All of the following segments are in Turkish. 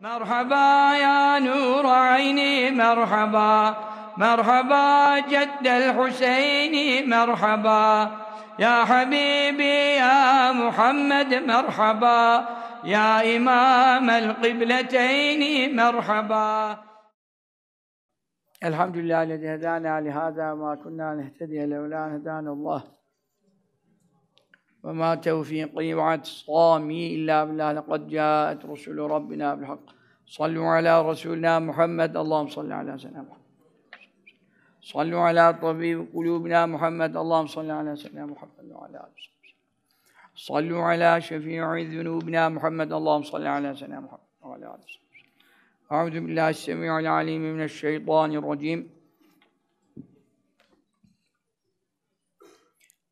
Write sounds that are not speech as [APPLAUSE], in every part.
مرحبا يا نور عيني مرحبا. مرحبا جد الحسين مرحبا. يا حبيبي يا محمد مرحبا. يا إمام القبلتين مرحبا. الحمد لله الذي هدانا لهذا ما كنا نهتدي لولا هدانا الله. وما توفيقي واعتصامي إلا بالله. لقد جاءت رسل ربنا بالحق. صلوا على رسولنا محمد. اللهم صل على سيدنا محمد. صلوا على طبيب قلوبنا محمد. اللهم صل على سيدنا محمد وعلى آله وصحبه صلوا على شفيع ذنوبنا محمد. اللهم صل على سيدنا محمد وعلى آله وصحبه أعوذ بالله السميع العليم من الشيطان الرجيم.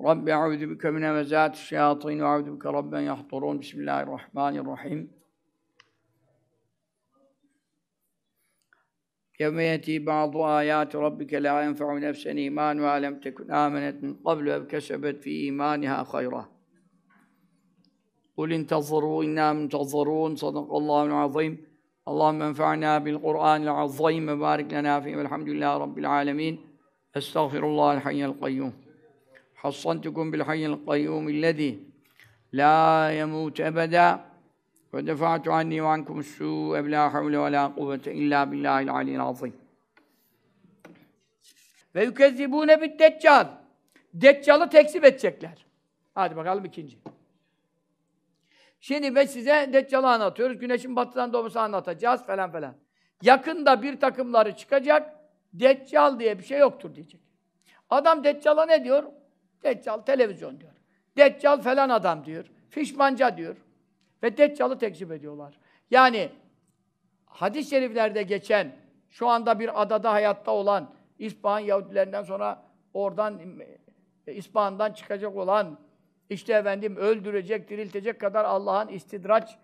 رب أعوذ بك من همزات الشياطين وأعوذ بك رب أن يحضرون. بسم الله الرحمن الرحيم. يوم يأتي بعض آيات ربك لا ينفع نفسا إيمانها لم تكن آمنت من قبل أو كسبت في إيمانها خيرا. قل انتظروا إنا منتظرون. صدق الله العظيم. اللهم انفعنا بالقرآن العظيم. وبارك لنا فيه. والحمد لله رب العالمين. أستغفر الله الحي القيوم. حصنتكم بالحي القيوم الذي لا يموت أبدا ودفعت عني وعنكم السوء بلا حول ولا قوة إلا بالله العلي العظيم Ve yükezzibûne bid deccal. Deccal'ı tekzip edecekler. Hadi bakalım ikinci. Şimdi ben size Deccal'ı anlatıyoruz. Güneşin batıdan doğması anlatacağız falan falan. Yakında bir takımları çıkacak. Deccal diye bir şey yoktur diyecek. Adam Deccal'a ne diyor? Deccal televizyon diyor. Deccal falan adam diyor. Fişmanca diyor. Ve Deccal'ı tekzip ediyorlar. Yani hadis-i şeriflerde geçen, şu anda bir adada hayatta olan, İspahan Yahudilerinden sonra oradan e, İspahan'dan çıkacak olan, işte efendim öldürecek, diriltecek kadar Allah'ın istidraç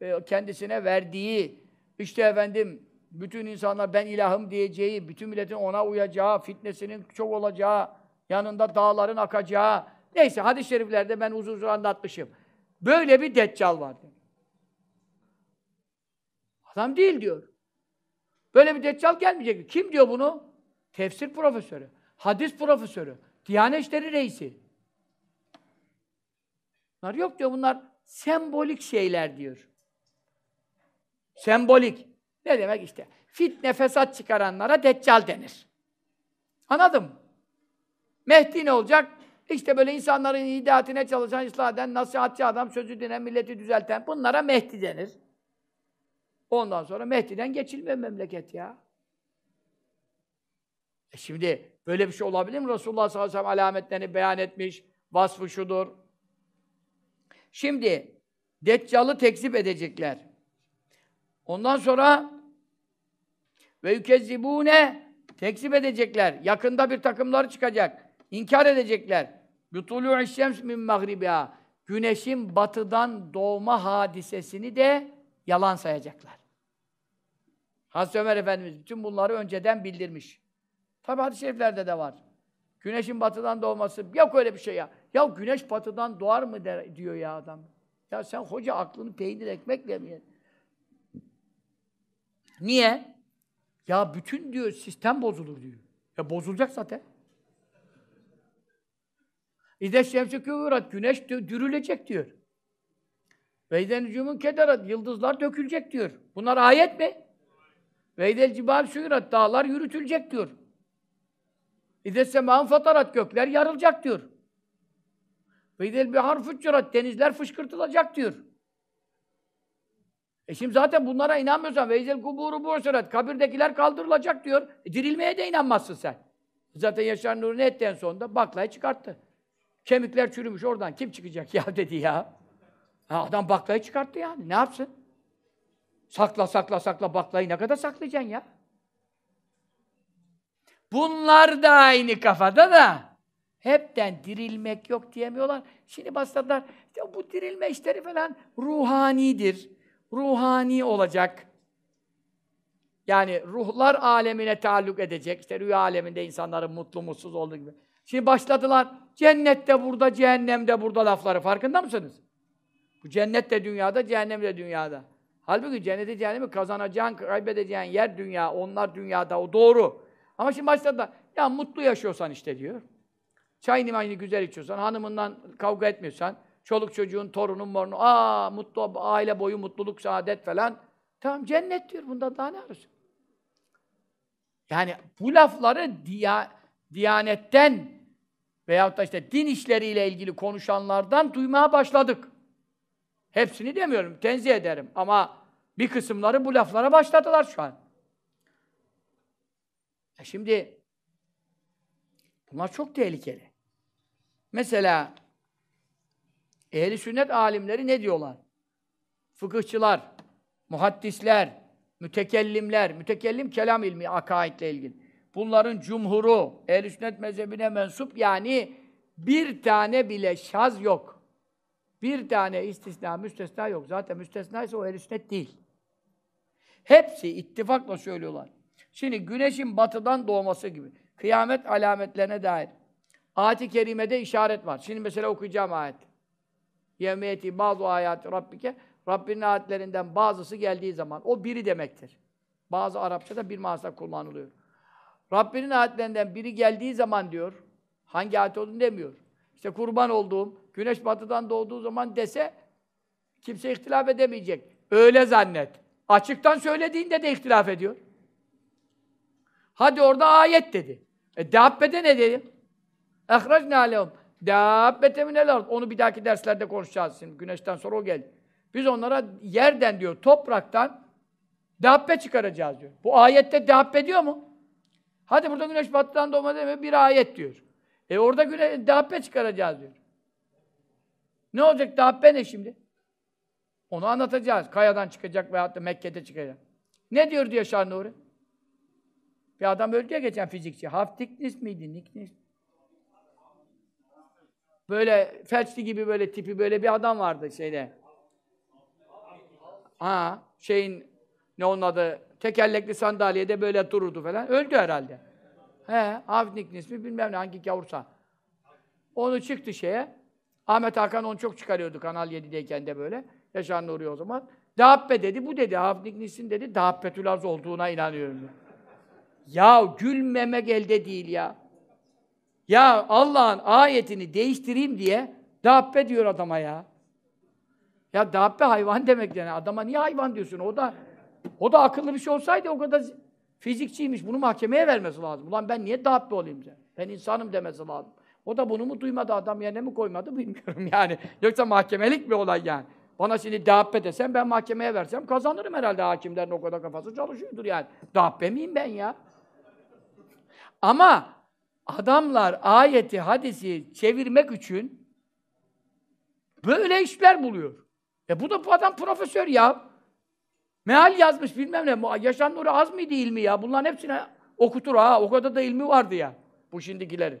e, kendisine verdiği, işte efendim bütün insanlar ben ilahım diyeceği, bütün milletin ona uyacağı, fitnesinin çok olacağı, yanında dağların akacağı, neyse hadis-i şeriflerde ben uzun uzun anlatmışım. Böyle bir deccal var. Adam değil diyor. Böyle bir deccal gelmeyecek. Kim diyor bunu? Tefsir profesörü, hadis profesörü, Diyanet İşleri reisi. Bunlar yok diyor, bunlar sembolik şeyler diyor. Sembolik. Ne demek işte? Fitne, fesat çıkaranlara deccal denir. Anladın mı? Mehdi ne olacak? İşte böyle insanların hidayetine çalışan, ıslah eden, nasihatçı adam, sözü dinleyen, milleti düzelten, bunlara Mehdi denir. Ondan sonra Mehdi'den geçilmiyor memleket ya. E şimdi böyle bir şey olabilir mi? Resulullah sallallahu aleyhi ve sellem alametlerini beyan etmiş, vasfı şudur. Şimdi Deccal'ı tekzip edecekler. Ondan sonra ve yükezzibune tekzip edecekler. Yakında bir takımları çıkacak. İnkar edecekler. Butulu şems min magribiha. Güneşin batıdan doğma hadisesini de yalan sayacaklar. Hazreti Ömer Efendimiz bütün bunları önceden bildirmiş. Tabi hadis-i şeriflerde de var. Güneşin batıdan doğması, yok öyle bir şey ya. Ya güneş batıdan doğar mı der, diyor ya adam. Ya sen hoca aklını peynir ekmekle mi yedin? Niye? Ya bütün diyor sistem bozulur diyor. Ya bozulacak zaten. İde şemsi küvürat, güneş dürülecek diyor. Ve iden nücumun kederat, yıldızlar dökülecek diyor. Bunlar ayet mi? Ve idel cibal suyurat, dağlar yürütülecek diyor. İde semâın fatarat, gökler yarılacak diyor. Ve idel bihar füccurat, denizler fışkırtılacak diyor. E şimdi zaten bunlara inanmıyorsan ve izel kuburu bu'surat, kabirdekiler kaldırılacak diyor. E, dirilmeye de inanmazsın sen. Zaten Yaşar Nuri ne etti en sonunda? Baklayı çıkarttı. Kemikler çürümüş oradan. Kim çıkacak ya dedi ya. Ha, adam baklayı çıkarttı yani. Ne yapsın? Sakla sakla sakla baklayı ne kadar saklayacaksın ya? Bunlar da aynı kafada da hepten dirilmek yok diyemiyorlar. Şimdi başladılar, işte bu dirilme işleri falan ruhanidir. Ruhani olacak. Yani ruhlar alemine taalluk edecek. İşte rüya aleminde insanların mutlu mutsuz olduğu gibi. Şimdi başladılar, cennette burada, cehennemde burada lafları. Farkında mısınız? Bu cennet de dünyada, cehennem de dünyada. Halbuki cenneti cehennemi kazanacağın, kaybedeceğin yer dünya, onlar dünyada, o doğru. Ama şimdi başta da, ya mutlu yaşıyorsan işte diyor. Çayını mayını güzel içiyorsan, hanımından kavga etmiyorsan, çoluk çocuğun, torunun, morunu, aa mutlu, aile boyu mutluluk, saadet falan. Tamam cennet diyor, bunda daha ne arıyorsun? Yani bu lafları diya, diyanetten veyahut da işte din işleriyle ilgili konuşanlardan duymaya başladık. Hepsini demiyorum, tenzih ederim. Ama bir kısımları bu laflara başladılar şu an. E şimdi bunlar çok tehlikeli. Mesela ehli sünnet alimleri ne diyorlar? Fıkıhçılar, muhaddisler, mütekellimler, mütekellim kelam ilmi, akaidle ilgili. Bunların cumhuru, ehl sünnet mezhebine mensup yani bir tane bile şaz yok. Bir tane istisna, müstesna yok. Zaten müstesna ise o ehl sünnet değil. Hepsi ittifakla söylüyorlar. Şimdi güneşin batıdan doğması gibi kıyamet alametlerine dair ayet-i kerimede işaret var. Şimdi mesela okuyacağım ayet. Yevmiyeti bazı ayat Rabbike Rabbinin ayetlerinden bazısı geldiği zaman o biri demektir. Bazı Arapçada bir manasında kullanılıyor. Rabbinin ayetlerinden biri geldiği zaman diyor, hangi ayet olduğunu demiyor. İşte kurban olduğum, güneş batıdan doğduğu zaman dese kimse ihtilaf edemeyecek. Öyle zannet. Açıktan söylediğinde de ihtilaf ediyor. Hadi orada ayet dedi. E Dabbe'de ne dedi? Ehracna lehum. Dabbete minel ard. Onu bir dahaki derslerde konuşacağız şimdi. Güneşten sonra o geldi. Biz onlara yerden diyor, topraktan dabbe çıkaracağız diyor. Bu ayette dabbe diyor mu? Hadi burada güneş batıdan doğma deme bir ayet diyor. E orada güneş dabbe çıkaracağız diyor. Ne olacak dabbe ne şimdi? Onu anlatacağız. Kayadan çıkacak veyahut da Mekke'de çıkacak. Ne diyor diyor Şah? Bir adam öldü ya geçen fizikçi. Haftiknis miydi? Niknis? Böyle felçli gibi böyle tipi böyle bir adam vardı şeyde. Ha, şeyin ne onun adı? Tekerlekli sandalyede böyle dururdu falan. Öldü herhalde. He, Hafnik ismi bilmem ne hangi gavursa. Onu çıktı şeye. Ahmet Hakan onu çok çıkarıyordu Kanal 7'deyken de böyle. Yaşar Nuri o zaman. Dabbe dedi, bu dedi. Hafnik Nis'in dedi, Dabbetül Az olduğuna inanıyorum. Ya gülmemek elde değil ya. Ya Allah'ın ayetini değiştireyim diye dabbe diyor adama ya. Ya dabbe hayvan demek yani. Adama niye hayvan diyorsun? O da o da akıllı bir şey olsaydı o kadar fizikçiymiş. Bunu mahkemeye vermesi lazım. Ulan ben niye dabbe olayım sen? Ben insanım demesi lazım. O da bunu mu duymadı adam yerine mi koymadı [LAUGHS] bilmiyorum yani. Yoksa mahkemelik bir olay yani. Bana şimdi dabbe desem ben mahkemeye versem kazanırım herhalde hakimlerin o kadar kafası çalışıyordur yani. Dabbe miyim ben ya? Ama adamlar ayeti, hadisi çevirmek için böyle işler buluyor. E bu da bu adam profesör ya. Meal yazmış bilmem ne. Yaşar Nuri az mıydı ilmi ya? Bunların hepsine okutur ha. O kadar da ilmi vardı ya. Bu şimdikilerin.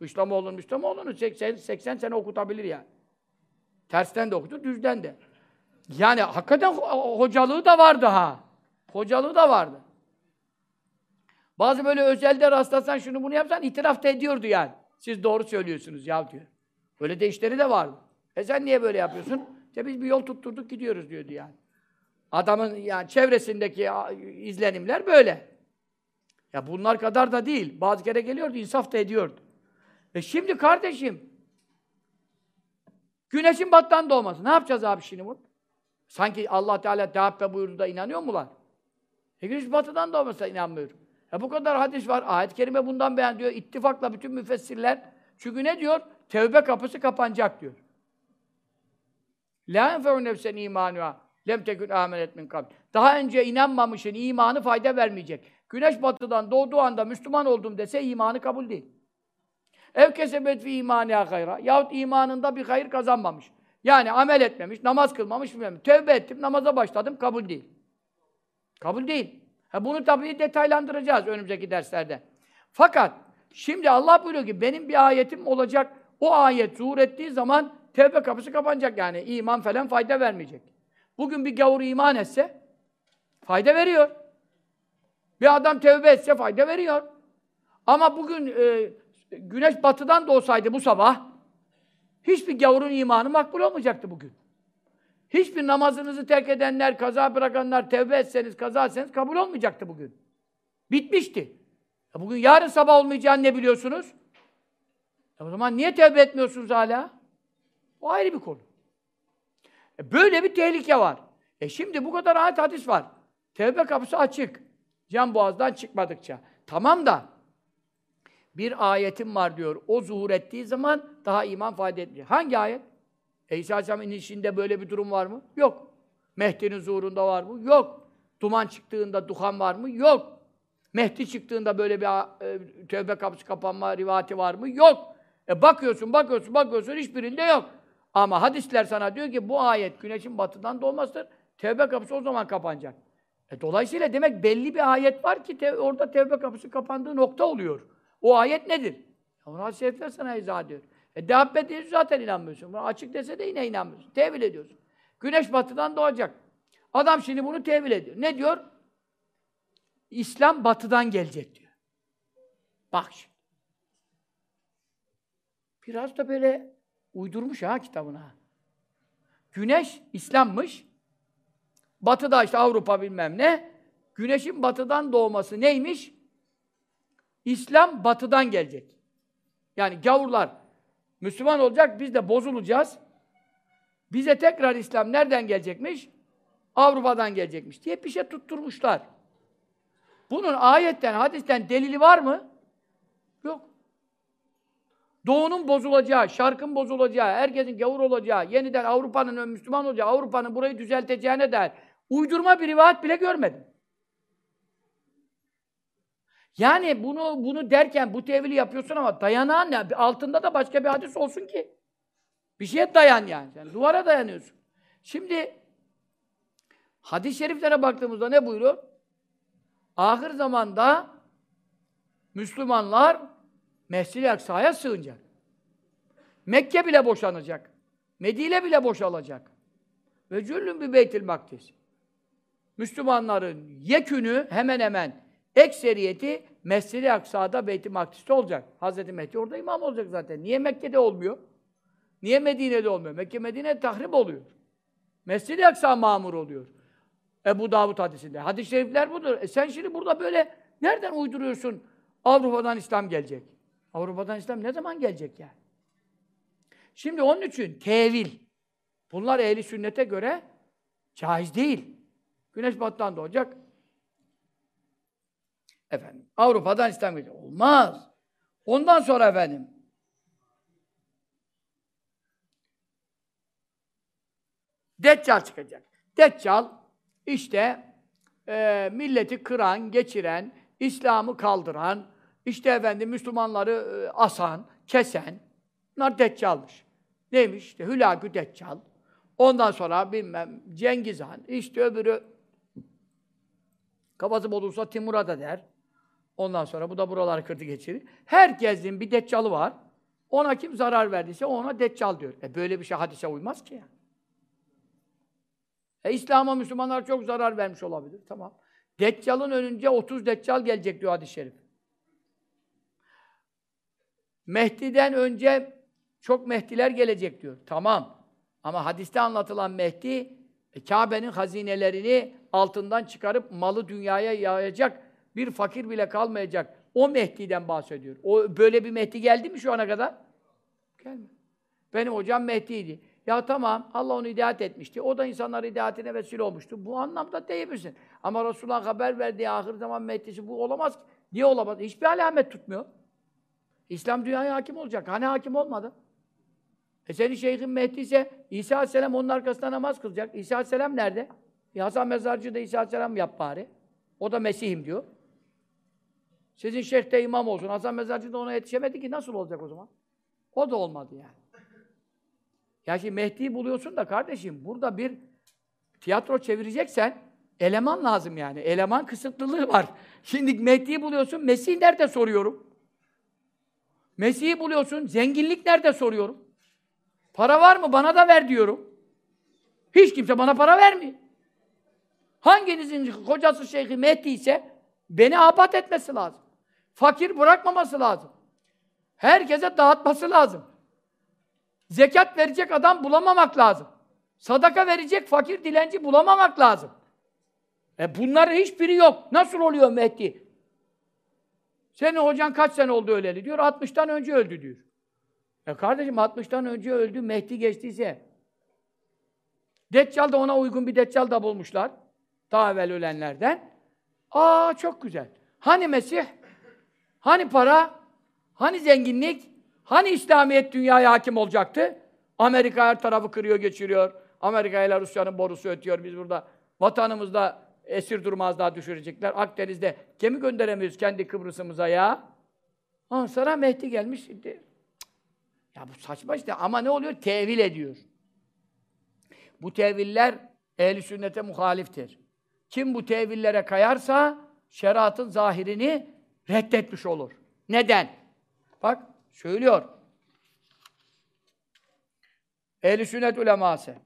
İslamoğlu'nun, İslamoğlu'nun 80, 80 sene okutabilir yani. Tersten de okutur, düzden de. Yani hakikaten hocalığı da vardı ha. Hocalığı da vardı. Bazı böyle özelde rastlasan şunu bunu yapsan itiraf da ediyordu yani. Siz doğru söylüyorsunuz ya diyor. Öyle de işleri de vardı. E sen niye böyle yapıyorsun? İşte biz bir yol tutturduk gidiyoruz diyordu yani. Adamın yani çevresindeki izlenimler böyle. Ya bunlar kadar da değil. Bazı kere geliyordu, insaf da ediyordu. E şimdi kardeşim, güneşin battan doğması. Ne yapacağız abi şimdi bu? Sanki Allah Teala Dabbe buyurdu da inanıyor mular? E güneş batıdan doğmasına inanmıyorum. E bu kadar hadis var. Ayet-i Kerime bundan beyan diyor. İttifakla bütün müfessirler. Çünkü ne diyor? Tevbe kapısı kapanacak diyor. La enfe'u nefsen imanuha. Lem tekün amenet min kabl. Daha önce inanmamışın imanı fayda vermeyecek. Güneş batıdan doğduğu anda Müslüman oldum dese imanı kabul değil. Ev kesebet fi imaniha hayra. Yahut imanında bir hayır kazanmamış. Yani amel etmemiş, namaz kılmamış bilmem. Tevbe ettim, namaza başladım, kabul değil. Kabul değil. Ha bunu tabii detaylandıracağız önümüzdeki derslerde. Fakat şimdi Allah buyuruyor ki benim bir ayetim olacak. O ayet zuhur ettiği zaman tevbe kapısı kapanacak yani. iman falan fayda vermeyecek. Bugün bir gavur iman etse fayda veriyor. Bir adam tevbe etse fayda veriyor. Ama bugün e, güneş batıdan doğsaydı bu sabah hiçbir gavurun imanı makbul olmayacaktı bugün. Hiçbir namazınızı terk edenler, kaza bırakanlar, tevbe etseniz, kaza etseniz kabul olmayacaktı bugün. Bitmişti. E bugün yarın sabah olmayacağını ne biliyorsunuz? E o zaman niye tevbe etmiyorsunuz hala? O ayrı bir konu. E böyle bir tehlike var. E şimdi bu kadar ayet hadis var. Tevbe kapısı açık. Can boğazdan çıkmadıkça. Tamam da bir ayetim var diyor. O zuhur ettiği zaman daha iman fayda etmiyor. Hangi ayet? E İsa Aleyhisselam'ın inişinde böyle bir durum var mı? Yok. Mehdi'nin zuhurunda var mı? Yok. Duman çıktığında duhan var mı? Yok. Mehdi çıktığında böyle bir e, tövbe kapısı kapanma rivati var mı? Yok. E bakıyorsun, bakıyorsun, bakıyorsun hiçbirinde yok. Ama hadisler sana diyor ki bu ayet güneşin batıdan doğmasıdır. Tevbe kapısı o zaman kapanacak. E dolayısıyla demek belli bir ayet var ki te orada tevbe kapısı kapandığı nokta oluyor. O ayet nedir? Onu hadis-i şerifler sana izah ediyor. E diye zaten inanmıyorsun. Bunu açık dese de yine inanmıyorsun. Tevil ediyorsun. Güneş batıdan doğacak. Adam şimdi bunu tevil ediyor. Ne diyor? İslam batıdan gelecek diyor. Bak şimdi. Biraz da böyle uydurmuş ha kitabına. Güneş İslam'mış. Batıda işte Avrupa bilmem ne. Güneşin batıdan doğması neymiş? İslam batıdan gelecek. Yani gavurlar Müslüman olacak, biz de bozulacağız. Bize tekrar İslam nereden gelecekmiş? Avrupa'dan gelecekmiş diye bir şey tutturmuşlar. Bunun ayetten, hadisten delili var mı? Yok. Doğunun bozulacağı, şarkın bozulacağı, herkesin gavur olacağı, yeniden Avrupa'nın Müslüman olacağı, Avrupa'nın burayı düzelteceğine dair uydurma bir rivayet bile görmedim. Yani bunu bunu derken bu tevili yapıyorsun ama dayanağın ne? Altında da başka bir hadis olsun ki. Bir şeye dayan yani. yani duvara dayanıyorsun. Şimdi hadis-i şeriflere baktığımızda ne buyuruyor? Ahir zamanda Müslümanlar Mescid-i Aksa'ya sığınacak. Mekke bile boşanacak. Medine bile boşalacak. Ve cüllün bir beytil makdis. Müslümanların yekünü hemen hemen ekseriyeti Mescid-i Aksa'da Beyt-i Makdis'te olacak. Hazreti Mehdi orada imam olacak zaten. Niye Mekke'de olmuyor? Niye Medine'de olmuyor? Mekke Medine tahrip oluyor. Mescid-i Aksa mamur oluyor. Ebu Davud hadisinde. Hadis-i şerifler budur. E sen şimdi burada böyle nereden uyduruyorsun? Avrupa'dan İslam gelecek. Avrupa'dan İslam ne zaman gelecek yani? Şimdi onun için tevil. Bunlar ehli sünnete göre caiz değil. Güneş batıdan doğacak. Efendim, Avrupa'dan İslam gelecek. Olmaz. Ondan sonra efendim, Deccal çıkacak. Deccal, işte e, milleti kıran, geçiren, İslam'ı kaldıran, işte efendim Müslümanları e, asan, kesen, bunlar Deccal'mış. Neymiş? İşte Hülagü Deccal. Ondan sonra bilmem Cengiz Han, işte öbürü kafası bozulsa Timur'a da der. Ondan sonra bu da buraları kırdı geçirir. Herkesin bir deccalı var. Ona kim zarar verdiyse ona deccal diyor. E böyle bir şey hadise uymaz ki yani. E İslam'a Müslümanlar çok zarar vermiş olabilir. Tamam. Deccal'ın önünce 30 deccal gelecek diyor hadis-i şerif. Mehdi'den önce çok Mehdiler gelecek diyor. Tamam. Ama hadiste anlatılan Mehdi e, Kabe'nin hazinelerini altından çıkarıp malı dünyaya yayacak bir fakir bile kalmayacak. O Mehdi'den bahsediyor. O böyle bir Mehdi geldi mi şu ana kadar? Gelmedi. Benim hocam Mehdi'ydi. Ya tamam, Allah onu hidayet etmişti. O da insanların hidayetine vesile olmuştu. Bu anlamda diyebilirsin. Ama Resulullah haber verdiği ahir zaman Mehdi'si bu olamaz. Niye olamaz? Hiçbir alamet tutmuyor. İslam dünyaya hakim olacak. Hani hakim olmadı? E senin şeyhin Mehdi ise İsa Aleyhisselam onun arkasında namaz kılacak. İsa Aleyhisselam nerede? E Hasan Mezarcı da İsa Aleyhisselam yap bari. O da Mesih'im diyor. Sizin şeyh de imam olsun. Hasan Mezarcı da ona yetişemedi ki nasıl olacak o zaman? O da olmadı yani. Ya şimdi Mehdi'yi buluyorsun da kardeşim burada bir tiyatro çevireceksen eleman lazım yani. Eleman kısıtlılığı var. Şimdi Mehdi'yi buluyorsun, Mesih nerede soruyorum? Mesih'i buluyorsun, zenginlik nerede soruyorum? Para var mı? Bana da ver diyorum. Hiç kimse bana para vermiyor. Hanginizin kocası şeyhi Mehdi ise beni abat etmesi lazım. Fakir bırakmaması lazım. Herkese dağıtması lazım. Zekat verecek adam bulamamak lazım. Sadaka verecek fakir dilenci bulamamak lazım. E bunların hiçbiri yok. Nasıl oluyor Mehdi? Senin hocan kaç sene oldu öleli diyor. 60'tan önce öldü diyor. E kardeşim 60'tan önce öldü. Mehdi geçtiyse. Deccal da ona uygun bir deccal da bulmuşlar. Daha evvel ölenlerden. Aa çok güzel. Hani Mesih? Hani para? Hani zenginlik? Hani İslamiyet dünyaya hakim olacaktı? Amerika her tarafı kırıyor, geçiriyor. Amerika ile Rusya'nın borusu ötüyor. Biz burada vatanımızda esir durmaz daha düşürecekler. Akdeniz'de gemi gönderemiyoruz kendi Kıbrıs'ımıza ya. Ondan sonra Mehdi gelmiş. Ya bu saçma işte ama ne oluyor? Tevil ediyor. Bu teviller ehli sünnete muhaliftir. Kim bu tevillere kayarsa şeriatın zahirini reddetmiş olur. Neden? Bak söylüyor. Ehl-i sünnet uleması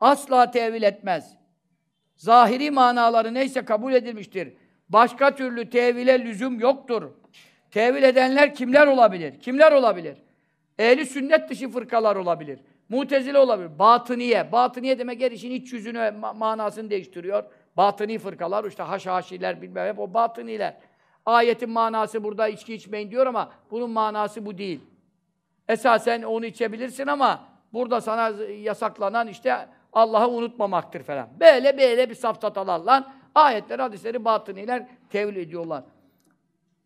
asla tevil etmez. Zahiri manaları neyse kabul edilmiştir. Başka türlü tevile lüzum yoktur. Tevil edenler kimler olabilir? Kimler olabilir? Ehli sünnet dışı fırkalar olabilir. Mutezile olabilir. Batıniye. Batıniye demek her işin iç yüzünü, ma- manasını değiştiriyor. Batıni fırkalar, işte haşhaşiler bilmem hep o batıniler. Ayetin manası burada içki içmeyin diyor ama bunun manası bu değil. Esasen onu içebilirsin ama burada sana yasaklanan işte Allah'ı unutmamaktır falan. Böyle böyle bir safsatalarla ayetleri, hadisleri batıniler tevil ediyorlar.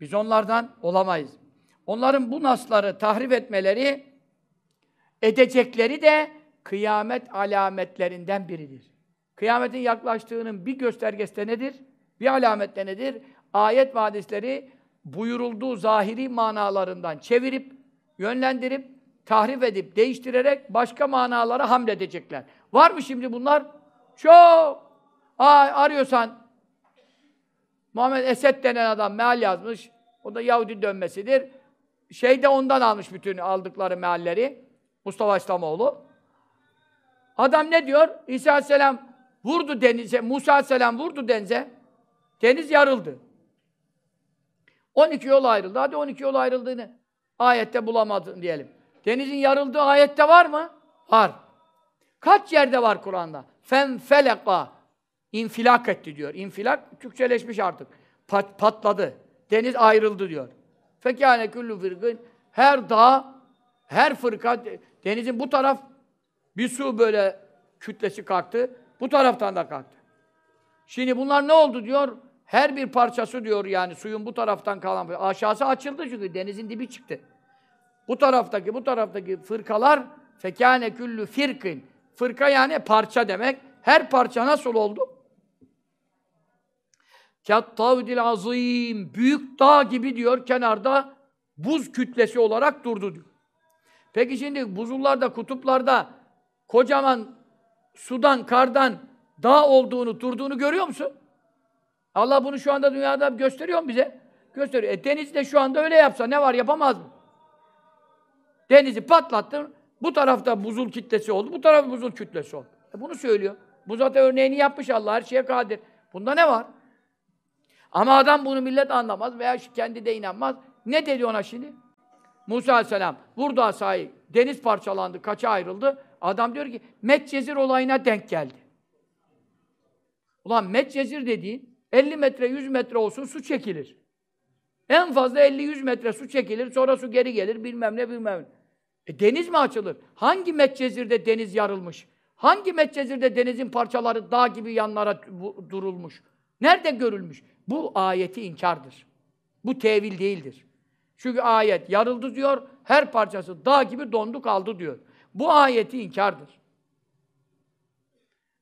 Biz onlardan olamayız. Onların bu nasları tahrif etmeleri, edecekleri de kıyamet alametlerinden biridir. Kıyametin yaklaştığının bir göstergesi de nedir? Bir alamet de nedir? Ayet ve hadisleri buyurulduğu zahiri manalarından çevirip, yönlendirip, tahrif edip, değiştirerek başka manalara hamledecekler. Var mı şimdi bunlar? Çok! Aa, arıyorsan Muhammed Esed denen adam meal yazmış. O da Yahudi dönmesidir. Şey de ondan almış bütün aldıkları mealleri. Mustafa İslamoğlu. Adam ne diyor? İsa Aleyhisselam vurdu denize, Musa Aleyhisselam vurdu denize. Deniz yarıldı. 12 yol ayrıldı. Hadi 12 yol ayrıldığını ayette bulamadın diyelim. Denizin yarıldığı ayette var mı? Var. Kaç yerde var Kur'an'da? Fen feleka infilak etti diyor. İnfilak Türkçeleşmiş artık. Pat, patladı. Deniz ayrıldı diyor. Fekâne küllü fırkın her dağ, her fırka denizin bu taraf bir su böyle kütlesi kalktı. Bu taraftan da kalktı. Şimdi bunlar ne oldu diyor? Her bir parçası diyor yani suyun bu taraftan kalan aşağısı açıldı çünkü denizin dibi çıktı. Bu taraftaki bu taraftaki fırkalar fekâne küllü firkin. Fırka yani parça demek. Her parça nasıl oldu? Kattavdil azim. Büyük dağ gibi diyor kenarda buz kütlesi olarak durdu diyor. Peki şimdi buzullarda, kutuplarda kocaman sudan, kardan dağ olduğunu, durduğunu görüyor musun? Allah bunu şu anda dünyada gösteriyor mu bize? Gösteriyor. E denizi de şu anda öyle yapsa ne var yapamaz mı? Denizi patlattın, bu tarafta buzul kitlesi oldu, bu tarafta buzul kütlesi oldu. E bunu söylüyor. Bu zaten örneğini yapmış Allah, her şeye kadir. Bunda ne var? Ama adam bunu millet anlamaz veya kendi de inanmaz. Ne dedi ona şimdi? Musa Aleyhisselam vurdu asayı, deniz parçalandı, kaça ayrıldı. Adam diyor ki, Medcezir olayına denk geldi. Ulan Medcezir dediğin 50 metre, 100 metre olsun su çekilir. En fazla 50-100 metre su çekilir, sonra su geri gelir, bilmem ne bilmem ne. E deniz mi açılır? Hangi Medcezir'de deniz yarılmış? Hangi Medcezir'de denizin parçaları dağ gibi yanlara durulmuş? Nerede görülmüş? Bu ayeti inkardır. Bu tevil değildir. Çünkü ayet yarıldı diyor, her parçası dağ gibi dondu kaldı diyor. Bu ayeti inkardır.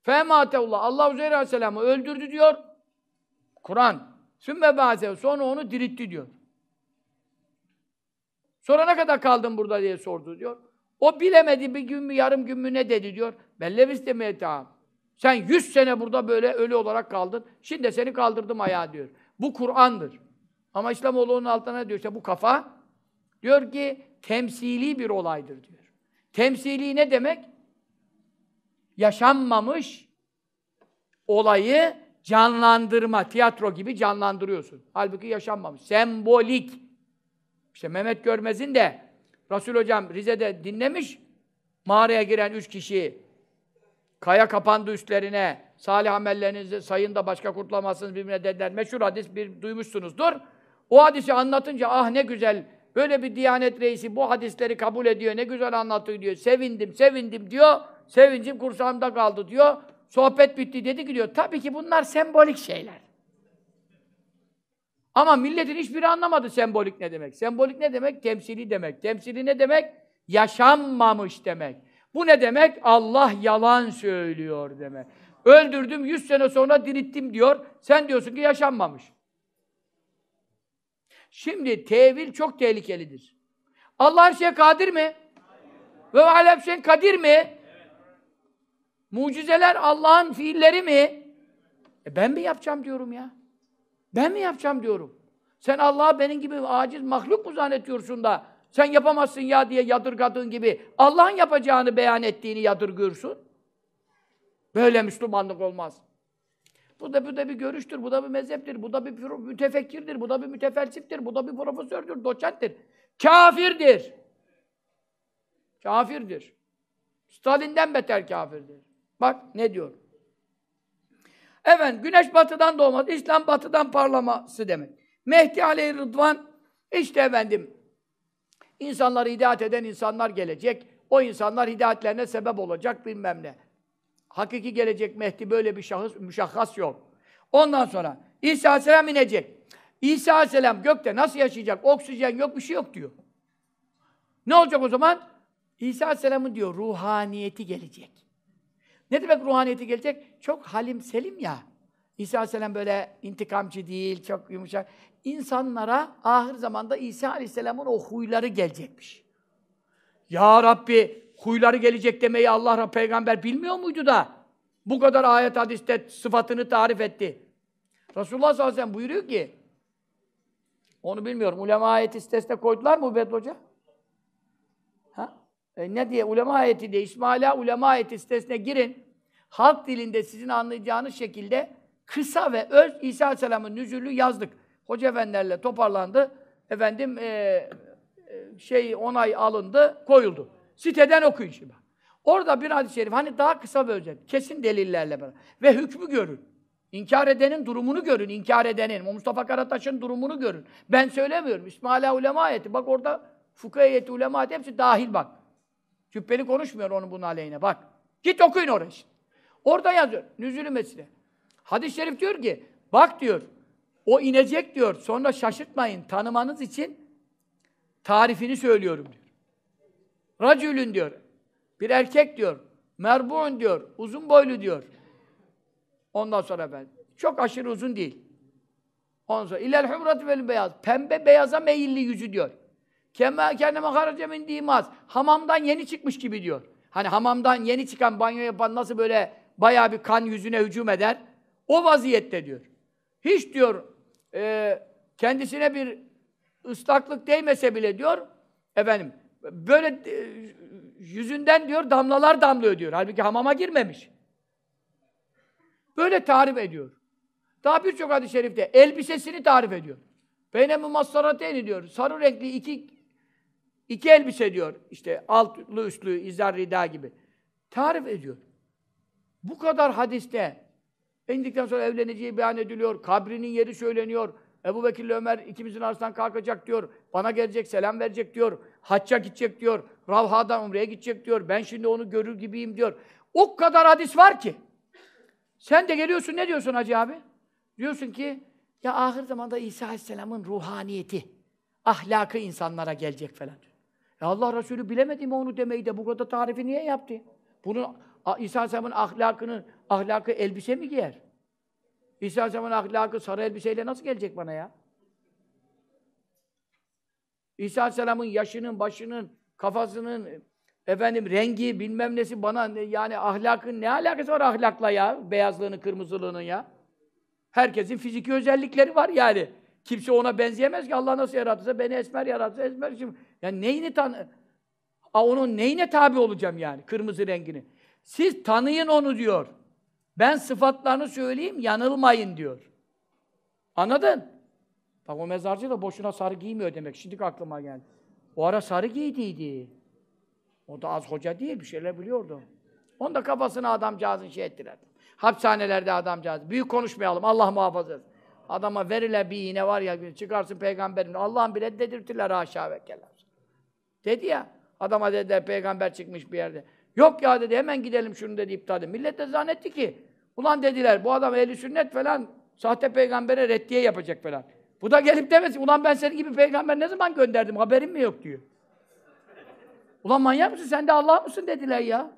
Femateullah Allah Uzeyr Aleyhisselam'ı öldürdü diyor. Kur'an. Sümme bâzev. Sonra onu diritti diyor. Sonra ne kadar kaldın burada diye sordu diyor. O bilemedi bir gün mü yarım gün mü ne dedi diyor. Bellevis demeye tamam. Sen yüz sene burada böyle ölü olarak kaldın. Şimdi seni kaldırdım ayağa diyor. Bu Kur'an'dır. Ama İslamoğlu'nun altına ne diyor işte bu kafa diyor ki temsili bir olaydır diyor. Temsili ne demek? Yaşanmamış olayı canlandırma, tiyatro gibi canlandırıyorsun. Halbuki yaşanmamış. Sembolik. İşte Mehmet Görmez'in de Resul Hocam Rize'de dinlemiş. Mağaraya giren üç kişi Kaya kapandı üstlerine. Salih amellerinizi sayın da başka kurtulamazsınız birbirine dediler. Meşhur hadis bir duymuşsunuzdur. O hadisi anlatınca ah ne güzel böyle bir Diyanet reisi bu hadisleri kabul ediyor. Ne güzel anlatıyor diyor. Sevindim, sevindim diyor. Sevincim kursağımda kaldı diyor. Sohbet bitti dedi ki diyor. Tabii ki bunlar sembolik şeyler. Ama milletin hiçbiri anlamadı sembolik ne demek. Sembolik ne demek? Temsili demek. Temsili ne demek? Yaşanmamış demek. Bu ne demek? Allah yalan söylüyor demek. Öldürdüm, yüz sene sonra dirittim diyor. Sen diyorsun ki yaşanmamış. Şimdi tevil çok tehlikelidir. Allah her şeye kadir mi? Ve alem şeyin kadir mi? Mucizeler Allah'ın fiilleri mi? E ben mi yapacağım diyorum ya? Ben mi yapacağım diyorum. Sen Allah'a benim gibi aciz mahluk mu zannediyorsun da sen yapamazsın ya diye yadırgadığın gibi Allah'ın yapacağını beyan ettiğini yadırgıyorsun. Böyle Müslümanlık olmaz. Bu da, bu da bir görüştür, bu da bir mezheptir, bu da bir mütefekkirdir, bu da bir mütefelsiftir, bu da bir profesördür, doçenttir. Kafirdir. Kafirdir. Stalin'den beter kafirdir. Bak ne diyor. Efendim, güneş batıdan doğmaz, İslam batıdan parlaması demek. Mehdi aleyhi rıdvan, işte efendim, insanları hidayet eden insanlar gelecek, o insanlar hidayetlerine sebep olacak bilmem ne. Hakiki gelecek Mehdi böyle bir şahıs, müşahhas yok. Ondan sonra İsa Aleyhisselam inecek. İsa Aleyhisselam gökte nasıl yaşayacak? Oksijen yok, bir şey yok diyor. Ne olacak o zaman? İsa Aleyhisselam'ın diyor ruhaniyeti gelecek. Ne demek ruhaniyeti gelecek? Çok halim selim ya. İsa Aleyhisselam böyle intikamcı değil, çok yumuşak. İnsanlara ahir zamanda İsa Aleyhisselam'ın o huyları gelecekmiş. Ya Rabbi huyları gelecek demeyi Allah peygamber bilmiyor muydu da bu kadar ayet hadiste sıfatını tarif etti. Resulullah sallallahu aleyhi ve sellem buyuruyor ki onu bilmiyorum. Ulema ayeti sitesine koydular mı Ubed Hoca? E ne diye? Ulema ayeti diye. İsmaila ulema ayeti sitesine girin. Halk dilinde sizin anlayacağınız şekilde kısa ve öz İsa Aleyhisselam'ın nüzulü yazdık. Hoca efendilerle toparlandı. Efendim e, şey onay alındı, koyuldu. Siteden okuyun şimdi. Orada bir hadis-i şerif, hani daha kısa ve özet, kesin delillerle beraber. Ve hükmü görün. İnkar edenin durumunu görün, inkar edenin. Mustafa Karataş'ın durumunu görün. Ben söylemiyorum. İsmaila ulema ayeti. Bak orada fıkıh heyeti, ulema ayeti hepsi dahil bak. Cübbeli konuşmuyor onun bunun aleyhine. Bak. Git okuyun orayı. Orada yazıyor. Nüzülü mesile. Hadis-i şerif diyor ki, bak diyor, o inecek diyor. Sonra şaşırtmayın. Tanımanız için tarifini söylüyorum diyor. Racülün diyor. Bir erkek diyor. Merbu'un diyor. Uzun boylu diyor. Ondan sonra ben. Çok aşırı uzun değil. Ondan sonra ilel humrat vel beyaz. Pembe beyaza meyilli yüzü diyor. Kema kendime haraca min dimaz. Hamamdan yeni çıkmış gibi diyor. Hani hamamdan yeni çıkan banyo yapan nasıl böyle bayağı bir kan yüzüne hücum eder. O vaziyette diyor. Hiç diyor e, kendisine bir ıslaklık değmese bile diyor efendim böyle e, yüzünden diyor damlalar damlıyor diyor. Halbuki hamama girmemiş. Böyle tarif ediyor. Daha birçok hadis-i şerifte elbisesini tarif ediyor. Beyne mumassarateyni diyor. Sarı renkli iki iki elbise diyor. İşte altlı üstlü, izar rida gibi. Tarif ediyor. Bu kadar hadiste indikten sonra evleneceği beyan ediliyor. Kabrinin yeri söyleniyor. Ebu Bekir'le Ömer ikimizin arasından kalkacak diyor. Bana gelecek, selam verecek diyor. Hacca gidecek diyor. Ravha'dan Umre'ye gidecek diyor. Ben şimdi onu görür gibiyim diyor. O kadar hadis var ki. Sen de geliyorsun ne diyorsun Hacı abi? Diyorsun ki ya ahir zamanda İsa Aleyhisselam'ın ruhaniyeti, ahlakı insanlara gelecek falan. Ya Allah Resulü bilemedi mi onu demeyi de bu kadar tarifi niye yaptı? Bunu İsa Aleyhisselam'ın ahlakını, ahlakı elbise mi giyer? İsa Aleyhisselam'ın ahlakı sarı elbiseyle nasıl gelecek bana ya? İsa Aleyhisselam'ın yaşının, başının, kafasının, efendim rengi, bilmem nesi bana yani ahlakın ne alakası var ahlakla ya? Beyazlığının, kırmızılığının ya. Herkesin fiziki özellikleri var yani. Kimse ona benzeyemez ki Allah nasıl yaratırsa beni esmer yaratırsa esmer için. Yani neyini tan A, onun neyine tabi olacağım yani kırmızı rengini? Siz tanıyın onu diyor. Ben sıfatlarını söyleyeyim, yanılmayın diyor. Anladın? Bak o mezarcı da boşuna sarı giymiyor demek. Şimdi aklıma geldi. O ara sarı giydiydi. O da az hoca değil, bir şeyler biliyordu. Onu da kafasına adamcağızın şey ettiler. Hapishanelerde adamcağız. Büyük konuşmayalım. Allah muhafaza etsin. Adama verilen bir iğne var ya çıkarsın peygamberin. Allah'ın bile dedirtirler aşağı ve. Dedi ya. Adama dediler peygamber çıkmış bir yerde. Yok ya dedi hemen gidelim şunu dedi iptal edin. Millet de zannetti ki ulan dediler bu adam ehli sünnet falan sahte peygambere reddiye yapacak falan. Bu da gelip demesin ulan ben senin gibi peygamber ne zaman gönderdim haberim mi yok diyor. Ulan manyak mısın sen de Allah mısın dediler ya.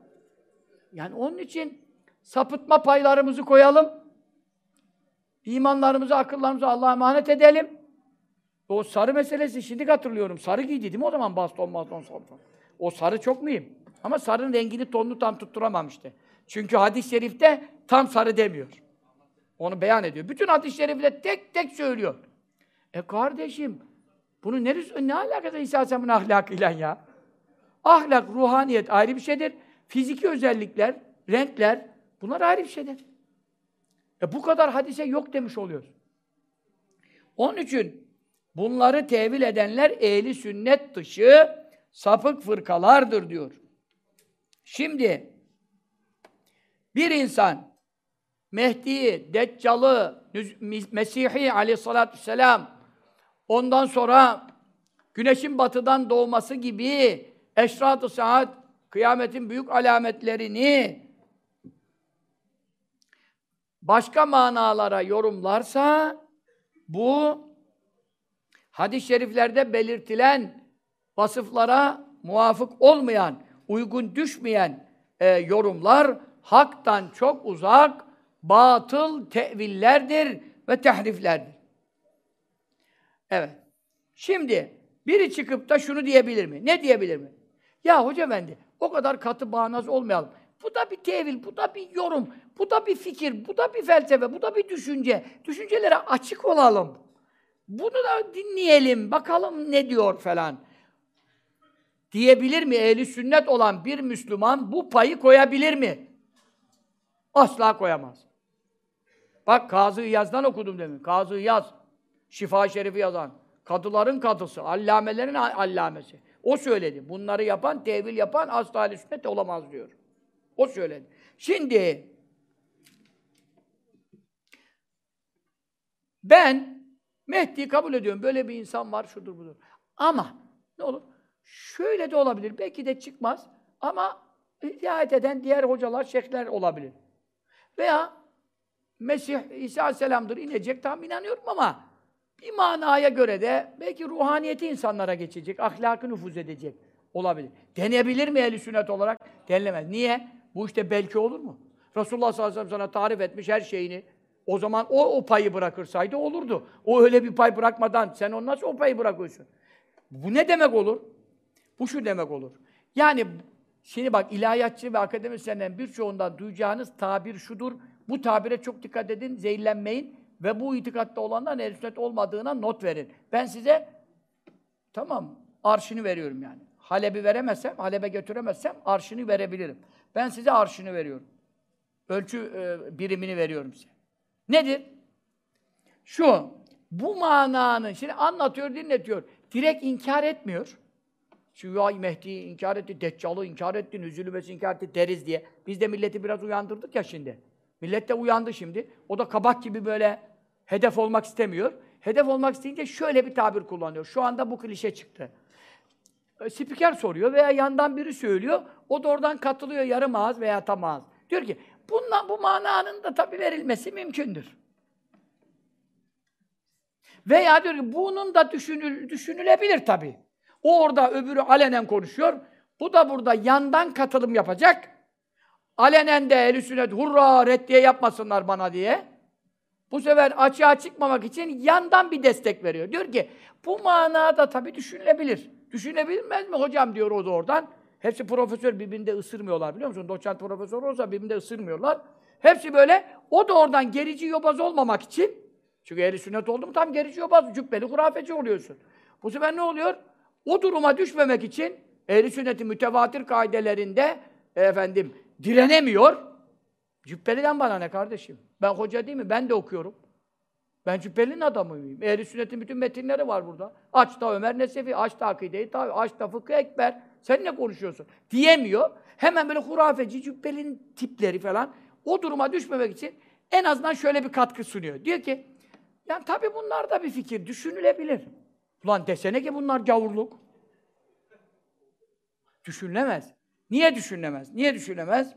Yani onun için sapıtma paylarımızı koyalım. İmanlarımızı, akıllarımızı Allah'a emanet edelim. O sarı meselesi şimdi hatırlıyorum. Sarı giydi değil mi o zaman baston baston sarı. O sarı çok mühim. Ama sarının rengini tonunu tam tutturamam işte. Çünkü hadis-i şerifte tam sarı demiyor. Onu beyan ediyor. Bütün hadis-i şerifle tek tek söylüyor. E kardeşim, bunu neresi, ne alakası İsa Aleyhisselam'ın ahlakıyla ya? Ahlak, ruhaniyet ayrı bir şeydir. Fiziki özellikler, renkler, bunlar ayrı bir şeydir. E bu kadar hadise yok demiş oluyoruz. Onun için bunları tevil edenler ehli sünnet dışı sapık fırkalardır diyor. Şimdi bir insan Mehdi'yi, Deccal'ı, Mesih'i aleyhissalatü vesselam ondan sonra güneşin batıdan doğması gibi eşrat-ı saat, kıyametin büyük alametlerini başka manalara yorumlarsa bu hadis-i şeriflerde belirtilen vasıflara muvafık olmayan, uygun düşmeyen e, yorumlar haktan çok uzak, batıl tevillerdir ve tehriflerdir. Evet. Şimdi biri çıkıp da şunu diyebilir mi? Ne diyebilir mi? Ya hoca efendi o kadar katı bağnaz olmayalım. Bu da bir tevil, bu da bir yorum, bu da bir fikir, bu da bir felsefe, bu da bir düşünce. Düşüncelere açık olalım. Bunu da dinleyelim, bakalım ne diyor falan. Diyebilir mi ehli sünnet olan bir Müslüman bu payı koyabilir mi? Asla koyamaz. Bak Kazı İyaz'dan okudum demin. Kazı İyaz. Şifa Şerifi yazan. Kadıların kadısı. Allamelerin allamesi. O söyledi. Bunları yapan, tevil yapan asla sünnet olamaz diyor. O söyledi. Şimdi ben Mehdi'yi kabul ediyorum. Böyle bir insan var, şudur budur. Ama ne olur? Şöyle de olabilir. Belki de çıkmaz. Ama riayet eden diğer hocalar, şeyhler olabilir. Veya Mesih İsa Aleyhisselam'dır inecek tam inanıyorum ama bir manaya göre de belki ruhaniyeti insanlara geçecek, ahlakı nüfuz edecek olabilir. Denebilir mi ehl sünnet olarak? Denilemez. Niye? Bu işte belki olur mu? Resulullah sallallahu aleyhi ve sellem sana tarif etmiş her şeyini. O zaman o o payı bırakırsaydı olurdu. O öyle bir pay bırakmadan sen onu nasıl o payı bırakıyorsun? Bu ne demek olur? Bu şu demek olur. Yani şimdi bak ilahiyatçı ve akademisyenlerin birçoğundan duyacağınız tabir şudur. Bu tabire çok dikkat edin, zehirlenmeyin ve bu itikatta olanların ehl olmadığına not verin. Ben size tamam arşını veriyorum yani. Halep'i veremezsem, Halep'e götüremezsem arşını verebilirim. Ben size arşını veriyorum. Ölçü e, birimini veriyorum size. Nedir? Şu, bu mananın, şimdi anlatıyor, dinletiyor. Direkt inkar etmiyor. Şu ya Mehdi'yi inkar etti, Deccal'ı inkar etti, Nüzülümesi inkar etti deriz diye. Biz de milleti biraz uyandırdık ya şimdi. Millet de uyandı şimdi. O da kabak gibi böyle hedef olmak istemiyor. Hedef olmak isteyince şöyle bir tabir kullanıyor. Şu anda bu klişe çıktı. E, spiker soruyor veya yandan biri söylüyor. O da oradan katılıyor yarım ağız veya tam ağız. Diyor ki bundan bu mananın da tabii verilmesi mümkündür. Veya diyor ki bunun da düşünül, düşünülebilir tabii. O orada öbürü alenen konuşuyor. Bu da burada yandan katılım yapacak. Alenen de ehl sünnet hurra reddiye yapmasınlar bana diye. Bu sefer açığa çıkmamak için yandan bir destek veriyor. Diyor ki bu manada tabii düşünülebilir. Düşünebilmez mi hocam diyor o da oradan. Hepsi profesör birbirinde ısırmıyorlar biliyor musun? Doçent profesör olsa birbirinde ısırmıyorlar. Hepsi böyle. O da oradan gerici yobaz olmamak için çünkü ehli sünnet oldu mu tam gerici yobaz, cübbeli hurafeci oluyorsun. Bu sefer ne oluyor? O duruma düşmemek için ehli sünnetin mütevatir kaidelerinde efendim direnemiyor. Cübbeliden bana ne kardeşim? Ben hoca değil mi? Ben de okuyorum. Ben Cübbeli'nin adamıyım. Ehl-i Sünnet'in bütün metinleri var burada. Aç da Ömer Nesefi, aç da Akide-i Tavi, aç Fıkıh Ekber. Sen ne konuşuyorsun? Diyemiyor. Hemen böyle hurafeci, cübbelinin tipleri falan o duruma düşmemek için en azından şöyle bir katkı sunuyor. Diyor ki, yani tabii bunlar da bir fikir, düşünülebilir. Ulan desene ki bunlar gavurluk. Düşünülemez. Niye düşünülemez? Niye düşünülemez?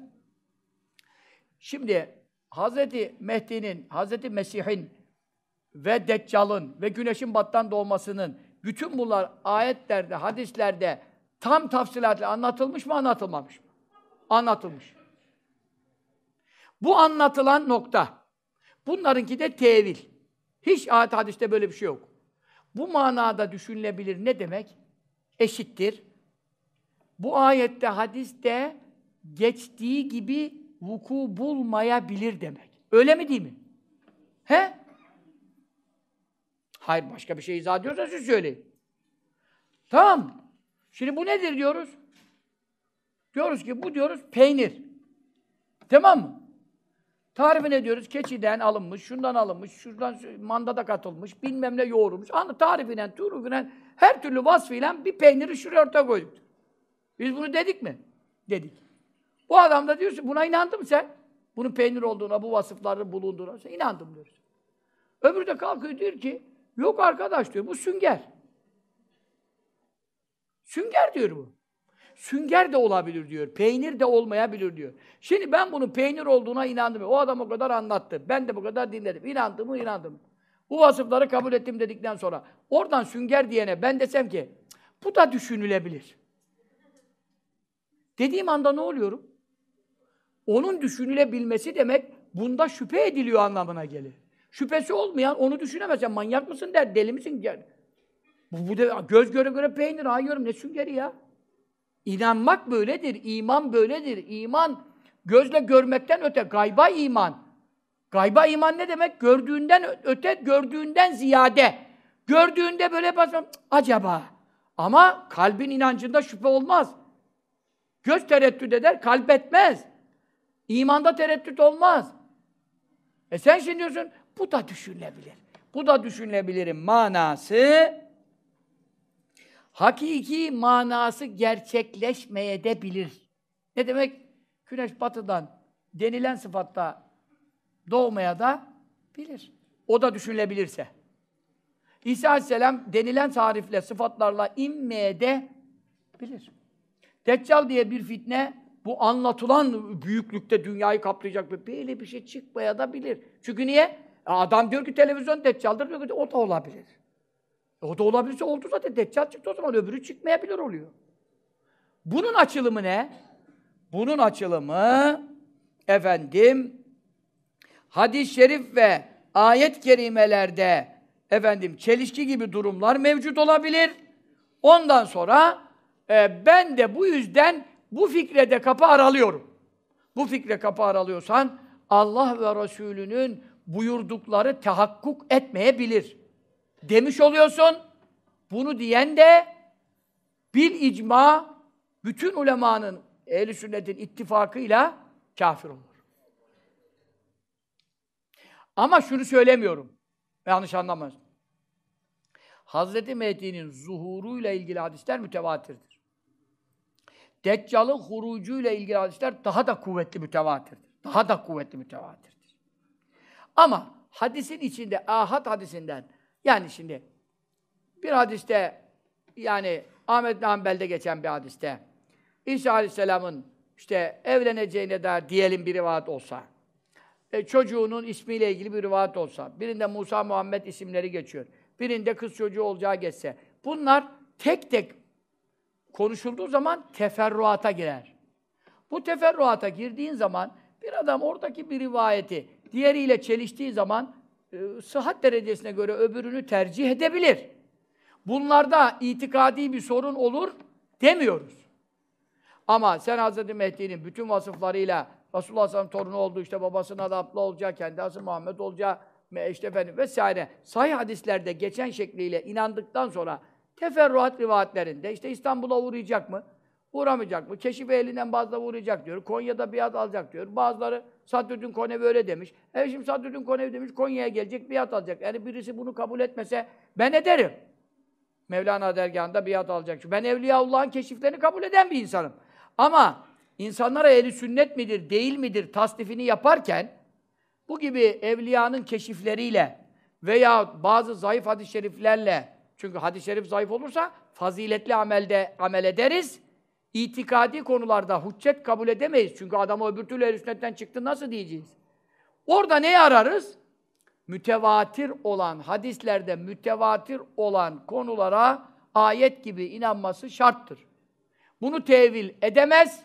Şimdi Hazreti Mehdi'nin, Hazreti Mesih'in ve Deccal'ın ve güneşin battan doğmasının bütün bunlar ayetlerde, hadislerde tam tafsilatla anlatılmış mı, anlatılmamış mı? Anlatılmış. Bu anlatılan nokta. Bunlarınki de tevil. Hiç ayet hadiste böyle bir şey yok. Bu manada düşünülebilir ne demek? Eşittir. Bu ayette, hadiste geçtiği gibi vuku bulmayabilir demek. Öyle mi değil mi? He? Hayır başka bir şey izah ediyorsa siz söyleyin. Tamam. Şimdi bu nedir diyoruz? Diyoruz ki bu diyoruz peynir. Tamam mı? Tarifi ne diyoruz? Keçiden alınmış, şundan alınmış, şuradan mandada katılmış, bilmem ne yoğurulmuş. Anı tarifiyle, turufiyle, her türlü vasfıyla bir peyniri şuraya ortaya koyduk. Biz bunu dedik mi? Dedik. Bu adam da diyorsun, buna inandın mı sen? Bunun peynir olduğuna, bu vasıfların bulunduğuna sen inandım diyoruz. Öbürü de kalkıyor diyor ki, yok arkadaş diyor, bu sünger. Sünger diyor bu. Sünger de olabilir diyor. Peynir de olmayabilir diyor. Şimdi ben bunun peynir olduğuna inandım. O adam o kadar anlattı. Ben de bu kadar dinledim. İnandım mı inandım. Bu vasıfları kabul ettim dedikten sonra oradan sünger diyene ben desem ki bu da düşünülebilir. Dediğim anda ne oluyorum? Onun düşünülebilmesi demek bunda şüphe ediliyor anlamına gelir. Şüphesi olmayan onu düşünemez. Sen manyak mısın der, deli misin der. Bu, bu de, göz göre göre peynir. Hayır ne süngeri ya? İnanmak böyledir, iman böyledir. İman gözle görmekten öte, gayba iman. Gayba iman ne demek? Gördüğünden öte, gördüğünden ziyade. Gördüğünde böyle basmam, acaba. Ama kalbin inancında şüphe olmaz. Göz tereddüt eder, kalp etmez. İmanda tereddüt olmaz. E sen şimdi diyorsun, bu da düşünülebilir. Bu da düşünülebilirin manası hakiki manası gerçekleşmeye de bilir. Ne demek? Güneş batıdan denilen sıfatta doğmaya da bilir. O da düşünülebilirse. İsa Aleyhisselam denilen tarifle, sıfatlarla inmeye de bilir. Deccal diye bir fitne bu anlatılan büyüklükte dünyayı kaplayacak bir böyle bir şey çıkmaya da bilir. Çünkü niye? Adam diyor ki televizyon deccaldır diyor ki o da olabilir. E, o da olabilirse oldu zaten. Deccal çıktı o zaman öbürü çıkmayabilir oluyor. Bunun açılımı ne? Bunun açılımı efendim hadis-i şerif ve ayet-i kerimelerde efendim çelişki gibi durumlar mevcut olabilir. Ondan sonra e, ben de bu yüzden bu fikre de kapı aralıyorum. Bu fikre kapı aralıyorsan Allah ve Resulünün buyurdukları tahakkuk etmeyebilir demiş oluyorsun. Bunu diyen de bil icma bütün ulemanın ehl sünnetin ittifakıyla kafir olur. Ama şunu söylemiyorum. Yanlış anlamayın. Hazreti Mehdi'nin zuhuruyla ilgili hadisler mütevatirdir. Deccal'ın hurucuyla ilgili hadisler daha da kuvvetli mütevatirdir. Daha da kuvvetli mütevatirdir. Ama hadisin içinde, ahad hadisinden yani şimdi bir hadiste yani Ahmet bin Hanbel'de geçen bir hadiste İsa Aleyhisselam'ın işte evleneceğine dair diyelim bir rivayet olsa, e, çocuğunun ismiyle ilgili bir rivayet olsa, birinde Musa Muhammed isimleri geçiyor, birinde kız çocuğu olacağı geçse, bunlar tek tek konuşulduğu zaman teferruata girer. Bu teferruata girdiğin zaman bir adam oradaki bir rivayeti diğeriyle çeliştiği zaman sıhhat derecesine göre öbürünü tercih edebilir. Bunlarda itikadi bir sorun olur demiyoruz. Ama sen Hz. Mehdi'nin bütün vasıflarıyla Resulullah Sallallahu torunu olduğu, işte babasının adı Abdullah olacağı, kendi adı Muhammed olacağı, işte efendim vesaire sahih hadislerde geçen şekliyle inandıktan sonra teferruat rivayetlerinde işte İstanbul'a uğrayacak mı? Uğramayacak mı? Keşif elinden bazıları uğrayacak diyor. Konya'da biat alacak diyor. Bazıları Sadrüddin Konevi öyle demiş. E şimdi Sadrüddin Konevi demiş Konya'ya gelecek biat alacak. Yani birisi bunu kabul etmese ben ederim. Mevlana dergahında biat alacak. Ben Evliyaullah'ın keşiflerini kabul eden bir insanım. Ama insanlara eli sünnet midir, değil midir tasnifini yaparken bu gibi evliyanın keşifleriyle veya bazı zayıf hadis-i şeriflerle çünkü hadis-i şerif zayıf olursa faziletli amelde amel ederiz. İtikadi konularda hüccet kabul edemeyiz. Çünkü adamı öbür türlü el sünnetten çıktı nasıl diyeceğiz? Orada neyi ararız? Mütevatir olan, hadislerde mütevatir olan konulara ayet gibi inanması şarttır. Bunu tevil edemez.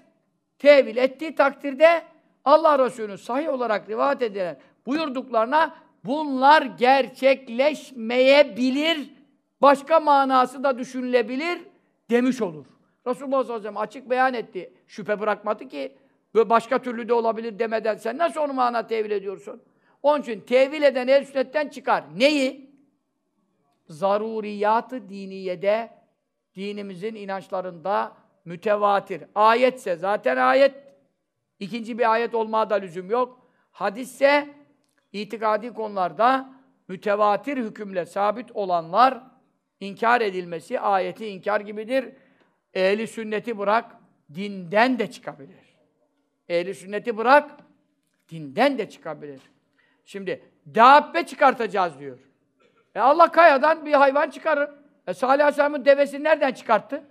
Tevil ettiği takdirde Allah Resulü'nün sahih olarak rivayet edilen buyurduklarına bunlar gerçekleşmeyebilir, başka manası da düşünülebilir demiş olur. Resulullah sallallahu aleyhi ve sellem açık beyan etti. Şüphe bırakmadı ki başka türlü de olabilir demeden sen nasıl onu mana tevil ediyorsun? Onun için tevil eden el sünnetten çıkar. Neyi? Zaruriyatı diniyede dinimizin inançlarında mütevatir. Ayetse zaten ayet ikinci bir ayet olmaya da lüzum yok. Hadisse itikadi konularda mütevatir hükümle sabit olanlar inkar edilmesi ayeti inkar gibidir. Ehli sünneti bırak, dinden de çıkabilir. Ehli sünneti bırak, dinden de çıkabilir. Şimdi dabbe çıkartacağız diyor. E Allah kayadan bir hayvan çıkarır. E Salih Aleyhisselam'ın devesini nereden çıkarttı?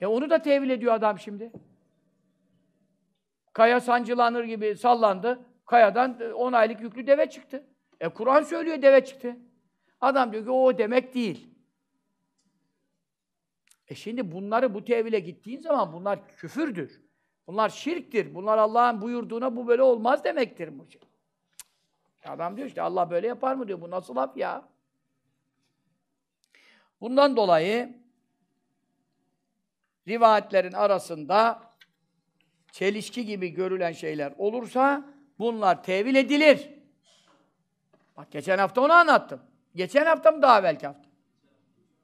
E onu da tevil ediyor adam şimdi. Kaya sancılanır gibi sallandı. Kayadan 10 aylık yüklü deve çıktı. E Kur'an söylüyor deve çıktı. Adam diyor ki o demek değil. E şimdi bunları bu tevile gittiğin zaman bunlar küfürdür. Bunlar şirktir. Bunlar Allah'ın buyurduğuna bu böyle olmaz demektir. Bu. Adam diyor işte Allah böyle yapar mı diyor. Bu nasıl laf ya? Bundan dolayı rivayetlerin arasında çelişki gibi görülen şeyler olursa bunlar tevil edilir. Bak geçen hafta onu anlattım. Geçen hafta mı daha belki hafta?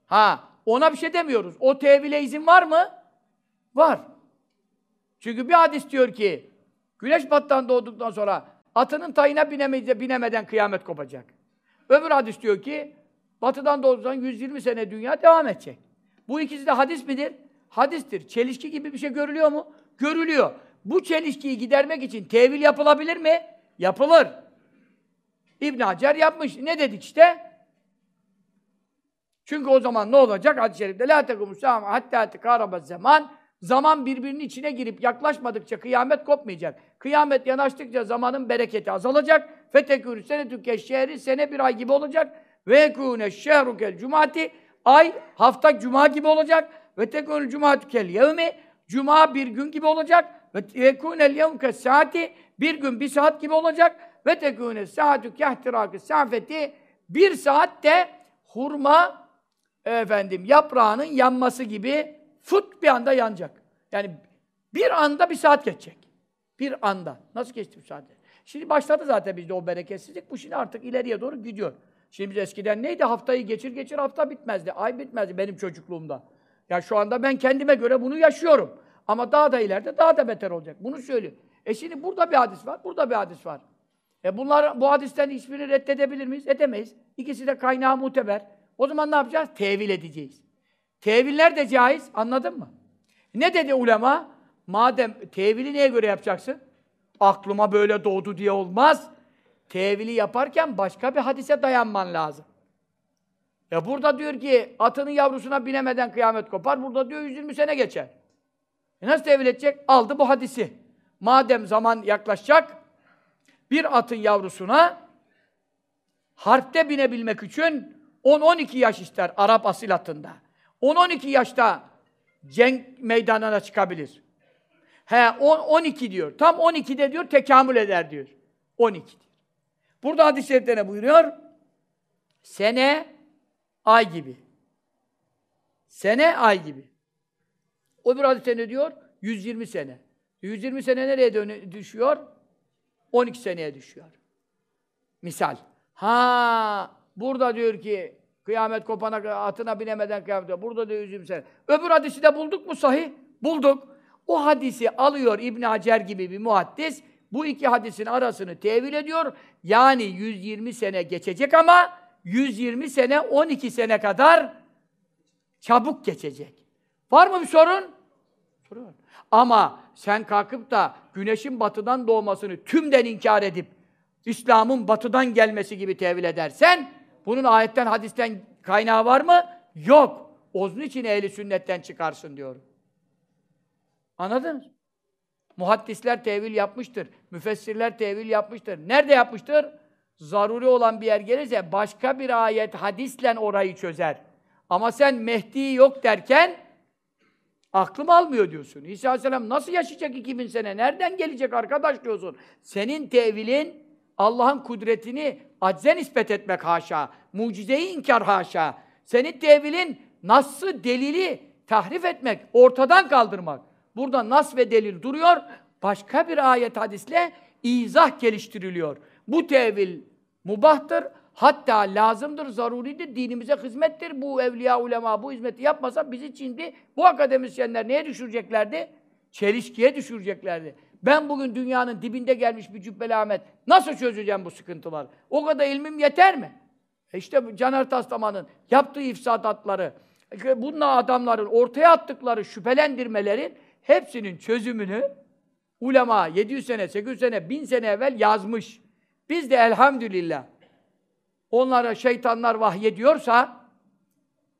Ha, ona bir şey demiyoruz. O tevile izin var mı? Var. Çünkü bir hadis diyor ki, güneş battan doğduktan sonra atının tayına binemeyince, binemeden kıyamet kopacak. Öbür hadis diyor ki, batıdan doğduktan 120 sene dünya devam edecek. Bu ikisi de hadis midir? Hadistir. Çelişki gibi bir şey görülüyor mu? Görülüyor. Bu çelişkiyi gidermek için tevil yapılabilir mi? Yapılır. İbn Hacer yapmış. Ne dedik işte? Çünkü o zaman ne olacak? Hadis-i şerifte la tekumus hatta tekaraba zaman zaman birbirinin içine girip yaklaşmadıkça kıyamet kopmayacak. Kıyamet yanaştıkça zamanın bereketi azalacak. Fetekûnü senetüke şehri sene bir ay gibi olacak. Ve ekûne şehrukel cumati ay hafta cuma gibi olacak. Ve tekûnü cumatükel yevmi cuma bir gün gibi olacak. Ve yekûnel yevmke saati bir gün bir saat gibi olacak. Ve tekûne saatü kehtirâkı safeti bir saat de hurma efendim yaprağının yanması gibi fut bir anda yanacak. Yani bir anda bir saat geçecek. Bir anda. Nasıl geçti bu saat? Şimdi başladı zaten bizde o bereketsizlik. Bu şimdi artık ileriye doğru gidiyor. Şimdi biz eskiden neydi? Haftayı geçir geçir hafta bitmezdi. Ay bitmezdi benim çocukluğumda. Ya şu anda ben kendime göre bunu yaşıyorum. Ama daha da ileride daha da beter olacak. Bunu söylüyor. E şimdi burada bir hadis var, burada bir hadis var. E bunlar bu hadisten hiçbirini reddedebilir miyiz? Edemeyiz. İkisi de kaynağı muteber. O zaman ne yapacağız? Tevil edeceğiz. Teviller de caiz. Anladın mı? Ne dedi ulema? Madem tevili neye göre yapacaksın? Aklıma böyle doğdu diye olmaz. Tevili yaparken başka bir hadise dayanman lazım. Ya burada diyor ki atının yavrusuna binemeden kıyamet kopar. Burada diyor 120 sene geçer. E nasıl tevil edecek? Aldı bu hadisi. Madem zaman yaklaşacak bir atın yavrusuna harpte binebilmek için 10-12 yaş ister Arap asil atında. 10-12 yaşta cenk meydanına çıkabilir. He 10 12 diyor. Tam 12'de diyor tekamül eder diyor. 12 diyor. Burada hadis-i şerifte ne buyuruyor? Sene ay gibi. Sene ay gibi. O bir hadis ne diyor? 120 sene. 120 sene nereye dönü düşüyor? 12 seneye düşüyor. Misal. Ha, burada diyor ki kıyamet kopana atına binemeden kıyamet Burada diyor 120 sene. Öbür hadisi de bulduk mu sahih? Bulduk. O hadisi alıyor İbn Hacer gibi bir muhaddis. Bu iki hadisin arasını tevil ediyor. Yani 120 sene geçecek ama 120 sene 12 sene kadar Çabuk geçecek. Var mı bir sorun? Sorun. Ama sen kalkıp da güneşin batıdan doğmasını tümden inkar edip İslam'ın batıdan gelmesi gibi tevil edersen bunun ayetten, hadisten kaynağı var mı? Yok. Onun için ehli sünnetten çıkarsın diyorum. Anladınız? Muhaddisler tevil yapmıştır. Müfessirler tevil yapmıştır. Nerede yapmıştır? Zaruri olan bir yer gelirse başka bir ayet, hadisle orayı çözer. Ama sen Mehdi yok derken aklım almıyor diyorsun. İsa Aleyhisselam nasıl yaşayacak 2000 sene? Nereden gelecek arkadaş diyorsun. Senin tevilin Allah'ın kudretini acze nispet etmek haşa. Mucizeyi inkar haşa. Senin tevilin nasıl delili tahrif etmek, ortadan kaldırmak. Burada nas ve delil duruyor. Başka bir ayet hadisle izah geliştiriliyor. Bu tevil mubahtır. Hatta lazımdır, zaruridir, dinimize hizmettir. Bu evliya, ulema bu hizmeti yapmasa bizi şimdi bu akademisyenler neye düşüreceklerdi? Çelişkiye düşüreceklerdi. Ben bugün dünyanın dibinde gelmiş bir cübbeli Ahmet nasıl çözeceğim bu sıkıntılar? O kadar ilmim yeter mi? E işte Caner Taslaman'ın yaptığı ifsadatları, bununla adamların ortaya attıkları şüphelendirmelerin hepsinin çözümünü ulema 700 sene, 800 sene, 1000 sene evvel yazmış. Biz de elhamdülillah onlara şeytanlar vahyediyorsa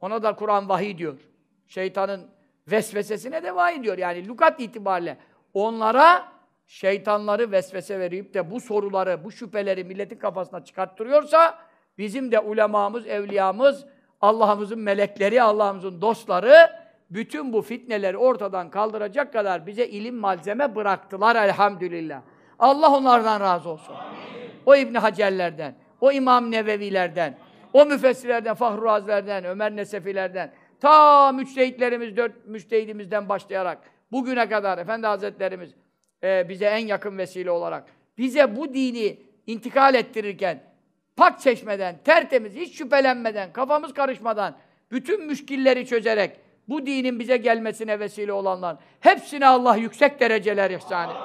ona da Kur'an vahiy diyor. Şeytanın vesvesesine de vahiy diyor. Yani lukat itibariyle onlara şeytanları vesvese verip de bu soruları, bu şüpheleri milletin kafasına çıkarttırıyorsa bizim de ulemamız, evliyamız, Allah'ımızın melekleri, Allah'ımızın dostları bütün bu fitneleri ortadan kaldıracak kadar bize ilim malzeme bıraktılar elhamdülillah. Allah onlardan razı olsun. Amin. O İbn Hacerlerden, o İmam Nevevilerden, o müfessirlerden, Fahru Razilerden, Ömer Nesefilerden, ta müçtehitlerimiz, dört müçtehidimizden başlayarak bugüne kadar Efendi Hazretlerimiz e, bize en yakın vesile olarak bize bu dini intikal ettirirken pak çeşmeden, tertemiz, hiç şüphelenmeden, kafamız karışmadan, bütün müşkilleri çözerek bu dinin bize gelmesine vesile olanlar hepsine Allah yüksek dereceler ihsan et.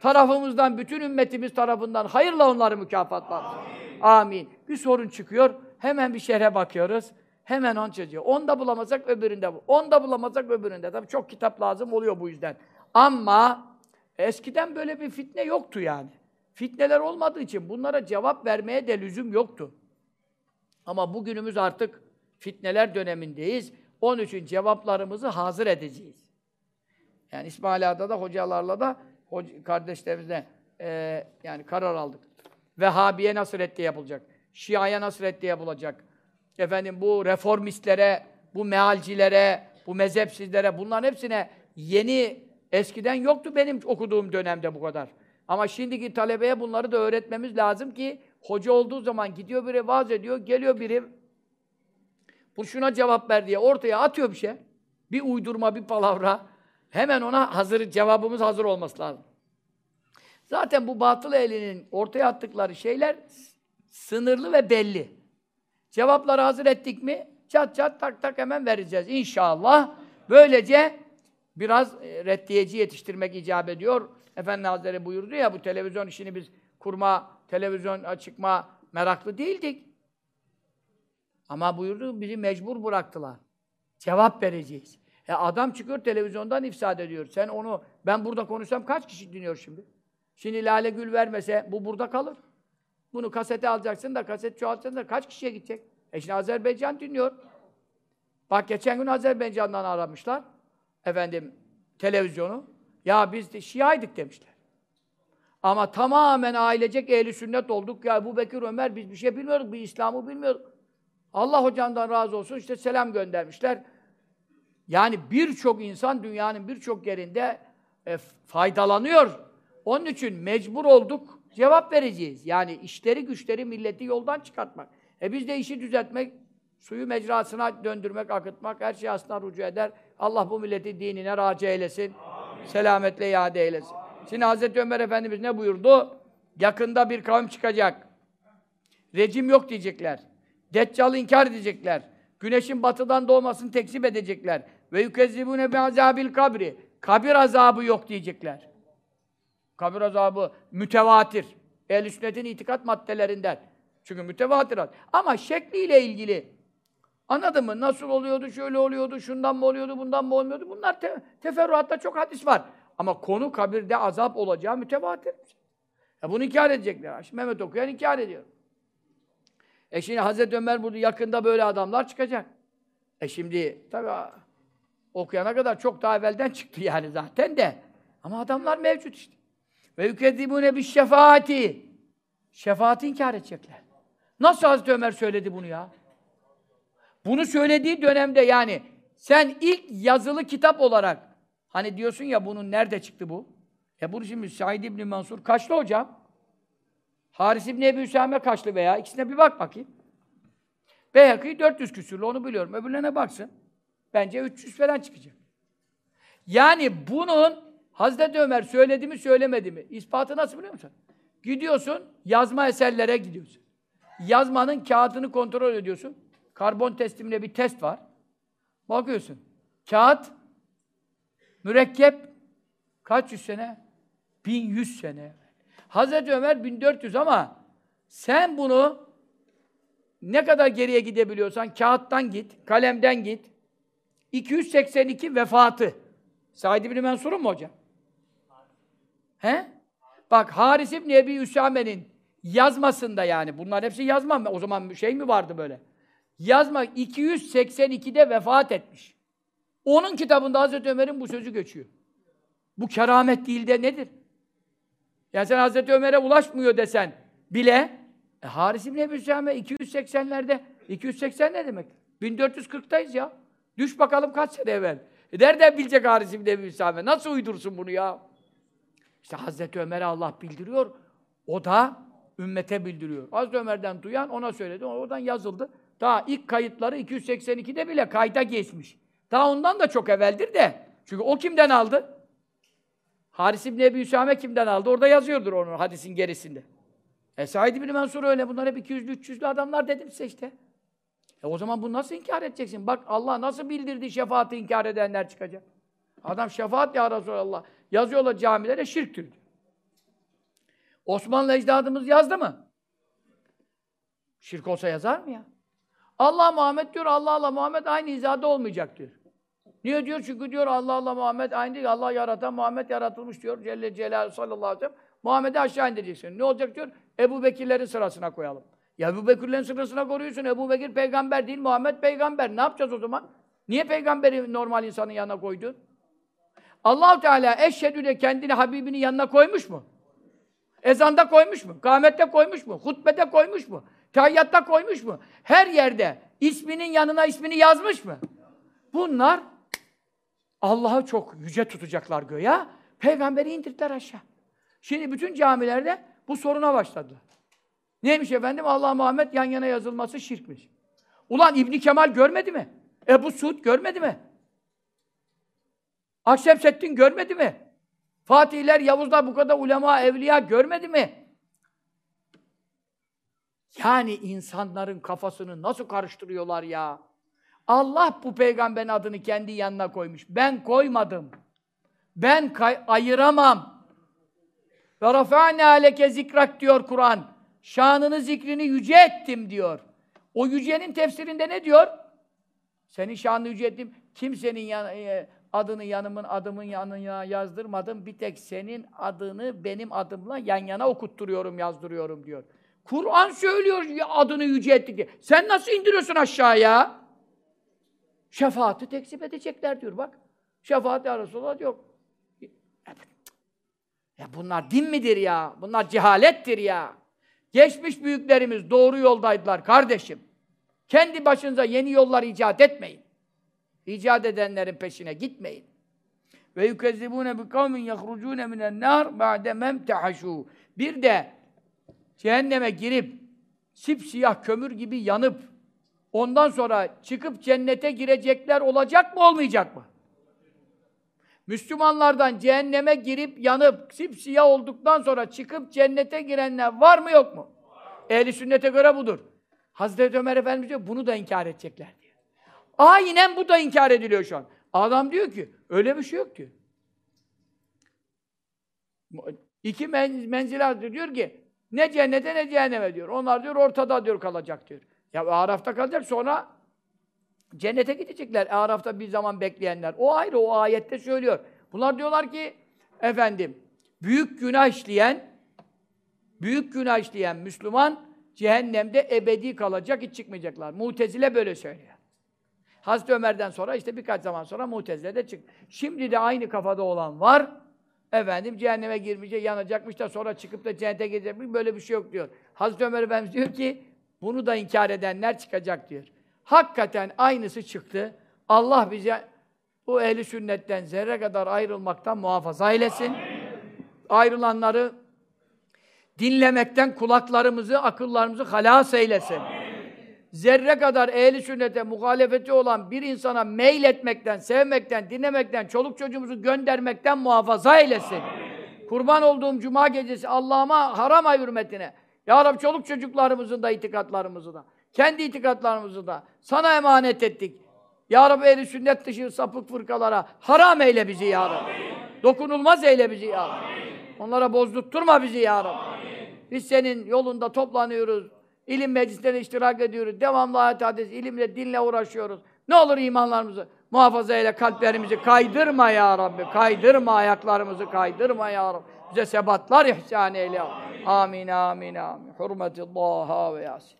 Tarafımızdan, bütün ümmetimiz tarafından hayırla onları mükafatlar. Amin. Amin. Bir sorun çıkıyor, hemen bir şerhe bakıyoruz. Hemen on çözüyor. Onda bulamazsak öbüründe bu. Onda bulamazsak öbüründe. Tabii çok kitap lazım oluyor bu yüzden. Ama eskiden böyle bir fitne yoktu yani. Fitneler olmadığı için bunlara cevap vermeye de lüzum yoktu. Ama bugünümüz artık fitneler dönemindeyiz. Onun için cevaplarımızı hazır edeceğiz. Yani İsmail Ağa'da da hocalarla da kardeşlerimizle e, yani karar aldık. Vehhabiye nasıl reddiye yapılacak? Şia'ya nasıl reddiye yapılacak? Efendim bu reformistlere, bu mealcilere, bu mezhepsizlere bunların hepsine yeni eskiden yoktu benim okuduğum dönemde bu kadar. Ama şimdiki talebeye bunları da öğretmemiz lazım ki hoca olduğu zaman gidiyor biri vaaz ediyor, geliyor biri bu şuna cevap ver diye ortaya atıyor bir şey. Bir uydurma, bir palavra. Hemen ona hazır, cevabımız hazır olması lazım. Zaten bu batıl ehlinin ortaya attıkları şeyler sınırlı ve belli. Cevapları hazır ettik mi çat çat tak tak hemen vereceğiz inşallah. Böylece biraz e, reddiyeci yetiştirmek icap ediyor. Efendi Hazretleri buyurdu ya bu televizyon işini biz kurma, televizyon çıkma meraklı değildik. Ama buyurdu bizi mecbur bıraktılar. Cevap vereceğiz. E adam çıkıyor televizyondan ifsad ediyor. Sen onu ben burada konuşsam kaç kişi dinliyor şimdi? Şimdi Lale Gül vermese bu burada kalır. Bunu kasete alacaksın da kaset çoğaltacaksın da kaç kişiye gidecek? E şimdi Azerbaycan dinliyor. Bak geçen gün Azerbaycan'dan aramışlar. Efendim televizyonu. Ya biz de Şia'ydık demişler. Ama tamamen ailecek ehli sünnet olduk. Ya bu Bekir Ömer biz bir şey bilmiyorduk. Bir İslam'ı bilmiyorduk. Allah hocamdan razı olsun işte selam göndermişler. Yani birçok insan dünyanın birçok yerinde e, faydalanıyor. Onun için mecbur olduk, cevap vereceğiz. Yani işleri güçleri milleti yoldan çıkartmak. E biz de işi düzeltmek, suyu mecrasına döndürmek, akıtmak, her şey aslında rucu eder. Allah bu milleti dinine raci eylesin. Amin. Selametle iade eylesin. Amin. Şimdi Hazreti Ömer Efendimiz ne buyurdu? Yakında bir kavim çıkacak. Rejim yok diyecekler. Deccal'ı inkar edecekler. Güneşin batıdan doğmasını tekzip edecekler. Ve yükezzibune bi azabil kabri. Kabir azabı yok diyecekler. Kabir azabı mütevatir. Ehl-i sünnetin itikat maddelerinden. Çünkü mütevatir. Ama şekliyle ilgili Anladın mı? Nasıl oluyordu, şöyle oluyordu, şundan mı oluyordu, bundan mı olmuyordu? Bunlar te teferruatta çok hadis var. Ama konu kabirde azap olacağı mütevatir. Ya bunu inkar edecekler. Şimdi Mehmet okuyan inkar ediyor. E şimdi Hazreti Ömer burada yakında böyle adamlar çıkacak. E şimdi tabii okuyana kadar çok daha evvelden çıktı yani zaten de. Ama adamlar mevcut işte. Ve yükezzibune bir şefaati. Şefaati inkar edecekler. Nasıl Hazreti Ömer söyledi bunu ya? Bunu söylediği dönemde yani sen ilk yazılı kitap olarak hani diyorsun ya bunun nerede çıktı bu? Ya bunu şimdi Said İbni Mansur kaçlı hocam? Haris İbni Ebu Hüsame kaçlı veya ikisine bir bak bakayım. Beyhakî 400 küsürlü onu biliyorum. Öbürlerine baksın. Bence 300 falan çıkacak. Yani bunun Hazreti Ömer söyledi mi söylemedi mi? İspatı nasıl biliyor musun? Gidiyorsun yazma eserlere gidiyorsun. Yazmanın kağıdını kontrol ediyorsun. Karbon testimine bir test var. Bakıyorsun. Kağıt mürekkep kaç yüz sene? 1100 sene. Hazreti Ömer 1400 ama sen bunu ne kadar geriye gidebiliyorsan kağıttan git, kalemden git. 282 vefatı. Said İbni Mensur'un mu hocam? He? Bak Haris İbni Ebi Üsame'nin yazmasında yani, bunlar hepsi yazma mı? O zaman şey mi vardı böyle? Yazma 282'de vefat etmiş. Onun kitabında Hazreti Ömer'in bu sözü geçiyor. Bu keramet değil de nedir? Yani sen Hazreti Ömer'e ulaşmıyor desen bile e, Haris İbni Ebi Üsame 280'lerde 280 ne demek? 1440'tayız ya. Düş bakalım kaç sene evvel. E nereden bilecek Haris İbni Üsame? Nasıl uydursun bunu ya? İşte Hazreti Ömer'e Allah bildiriyor. O da ümmete bildiriyor. Hazreti Ömer'den duyan ona söyledi. Oradan yazıldı. Daha ilk kayıtları 282'de bile kayda geçmiş. Daha ondan da çok evveldir de. Çünkü o kimden aldı? Haris İbni Ebi Hüsame kimden aldı? Orada yazıyordur onun hadisin gerisinde. E Said İbni Mansur öyle. Bunlar hep 200'lü 300'lü adamlar dedim size işte. E o zaman bunu nasıl inkar edeceksin? Bak Allah nasıl bildirdi şefaati inkar edenler çıkacak. Adam şefaat ya Resulallah. Yazıyorlar camilere şirktür diyor. Osmanlı ecdadımız yazdı mı? Şirk olsa yazar mı ya? Allah Muhammed diyor, Allah Allah Muhammed aynı hizada olmayacak diyor. Niye diyor? Çünkü diyor Allah Allah Muhammed aynı değil. Allah yaratan Muhammed yaratılmış diyor. Celle Celaluhu sallallahu aleyhi ve sellem. Muhammed'i aşağı indireceksin. Ne olacak diyor? Ebu Bekirlerin sırasına koyalım. Ya Ebu Bekirlerin sırasına koruyorsun. Ebu Bekir peygamber değil, Muhammed peygamber. Ne yapacağız o zaman? Niye peygamberi normal insanın yanına koydun? Allahu Teala eşhedü de kendini Habibinin yanına koymuş mu? Ezanda koymuş mu? Kâmette koymuş mu? Hutbede koymuş mu? Tahiyyatta koymuş mu? Her yerde isminin yanına ismini yazmış mı? Bunlar Allah'ı çok yüce tutacaklar göya. Peygamberi indirdiler aşağı. Şimdi bütün camilerde bu soruna başladılar. Neymiş efendim? Allah Muhammed yan yana yazılması şirkmiş. Ulan İbni Kemal görmedi mi? Ebu Suud görmedi mi? Akşemseddin görmedi mi? Fatihler, Yavuzlar bu kadar ulema, evliya görmedi mi? Yani insanların kafasını nasıl karıştırıyorlar ya? Allah bu peygamberin adını kendi yanına koymuş. Ben koymadım. Ben ayıramam. Ve rafa'ne aleke zikrak diyor Kur'an. Şanını zikrini yüce ettim diyor. O yücenin tefsirinde ne diyor? Senin şanını yüce ettim. Kimsenin yan, e, adını yanımın adımın yanına yazdırmadım. Bir tek senin adını benim adımla yan yana okutturuyorum, yazdırıyorum diyor. Kur'an söylüyor adını yüce diye. Sen nasıl indiriyorsun aşağıya? Şefaati tekzip edecekler diyor bak. Şefaat ya Resulallah yok. Ya bunlar din midir ya? Bunlar cehalettir ya. Geçmiş büyüklerimiz doğru yoldaydılar kardeşim. Kendi başınıza yeni yollar icat etmeyin. İcat edenlerin peşine gitmeyin. Ve yukezzibune bi kavmin yahrucune minen nar ba'de memtehashu. Bir de cehenneme girip sipsiyah kömür gibi yanıp ondan sonra çıkıp cennete girecekler olacak mı olmayacak mı? Müslümanlardan cehenneme girip yanıp sipsiyah olduktan sonra çıkıp cennete girenler var mı yok mu? Ehli sünnete göre budur. Hazreti Ömer Efendimiz diyor bunu da inkar edecekler diyor. Aynen bu da inkar ediliyor şu an. Adam diyor ki öyle bir şey yok diyor. İki men menzil diyor ki ne cennete ne cehenneme diyor. Onlar diyor ortada diyor kalacak diyor. Ya Araf'ta kalacak sonra Cennete gidecekler. Araf'ta bir zaman bekleyenler. O ayrı, o ayette söylüyor. Bunlar diyorlar ki, efendim, büyük günah işleyen, büyük günah işleyen Müslüman, cehennemde ebedi kalacak, hiç çıkmayacaklar. Mutezile böyle söylüyor. Hazreti Ömer'den sonra işte birkaç zaman sonra Mutezile de çıktı. Şimdi de aynı kafada olan var. Efendim cehenneme girmiş, yanacakmış da sonra çıkıp da cennete gidecekmiş. Böyle bir şey yok diyor. Hazreti Ömer Efendimiz diyor ki bunu da inkar edenler çıkacak diyor. Hakikaten aynısı çıktı. Allah bize bu ehli sünnetten zerre kadar ayrılmaktan muhafaza eylesin. Ayrılanları dinlemekten kulaklarımızı, akıllarımızı halas eylesin. Zerre kadar ehli sünnete muhalefeti olan bir insana meyletmekten, sevmekten, dinlemekten, çoluk çocuğumuzu göndermekten muhafaza eylesin. Kurban olduğum cuma gecesi Allah'ıma haram ay hürmetine. Ya Rabbi çoluk çocuklarımızın da itikatlarımızı da, kendi itikatlarımızı da sana emanet ettik. Ya Rabbi ehli sünnet dışı sapık fırkalara haram eyle bizi ya Rabbi. Dokunulmaz eyle bizi ya Rabbi. Onlara bozdurtturma bizi ya Rabbi. Biz senin yolunda toplanıyoruz. İlim meclislerine iştirak ediyoruz. Devamlı ayet hadis, ilimle, dinle uğraşıyoruz. Ne olur imanlarımızı muhafaza eyle, kalplerimizi kaydırma ya Rabbi. Kaydırma ayaklarımızı, kaydırma ya Rabbi. Bize sebatlar ihsan eyle. Amin, amin, amin. Hürmetullah ve yasin.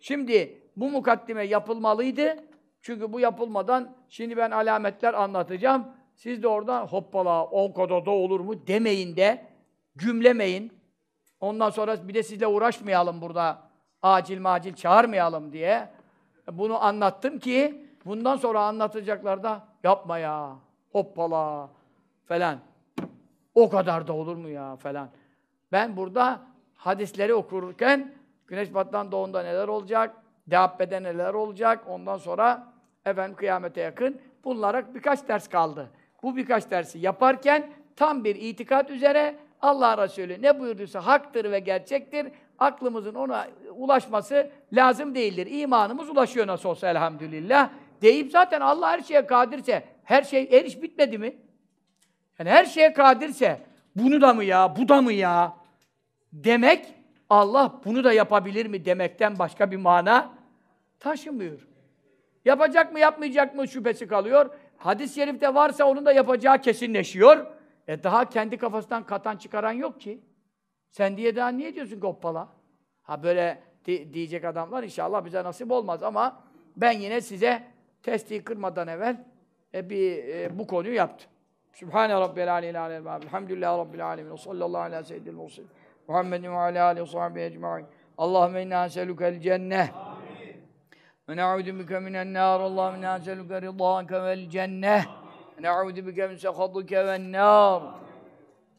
Şimdi bu mukaddime yapılmalıydı. Çünkü bu yapılmadan şimdi ben alametler anlatacağım. Siz de oradan hoppala on kadar da olur mu demeyin de gümlemeyin. Ondan sonra bir de sizle uğraşmayalım burada. Acil macil çağırmayalım diye. Bunu anlattım ki bundan sonra anlatacaklarda yapma ya, hoppala falan. O kadar da olur mu ya falan. Ben burada hadisleri okurken güneş batıdan doğunda neler olacak, Dehabbe'de neler olacak, ondan sonra efendim kıyamete yakın bunlara birkaç ders kaldı. Bu birkaç dersi yaparken tam bir itikat üzere Allah Resulü ne buyurduysa haktır ve gerçektir. Aklımızın ona ulaşması lazım değildir. İmanımız ulaşıyor nasıl olsa elhamdülillah. Deyip zaten Allah her şeye kadirse, her şey, her iş bitmedi mi? Yani her şeye kadirse, bunu da mı ya, bu da mı ya? Demek, Allah bunu da yapabilir mi demekten başka bir mana taşımıyor. Yapacak mı, yapmayacak mı şüphesi kalıyor. Hadis-i şerifte varsa onun da yapacağı kesinleşiyor. E daha kendi kafasından katan çıkaran yok ki. Sen diye daha niye diyorsun ki hoppala? Ha böyle di diyecek adamlar inşallah bize nasip olmaz ama ben yine size testi kırmadan evvel e, bir e, bu konuyu yaptım. Sübhane Rabbil aleyhi aleyhi aleyhi Elhamdülillahi Rabbil alemin. Ve sallallahu ala seyyidil mursalin. Muhammedin ve ala aleyhi ve sahbihi ecma'in. Allahümme inna eselükel cenneh. Ve ne'udu bike minen nâr. Allahümme inna eselüke rıdâke vel cenneh. Ve ne'udu bike min sekhaduke ven nâr.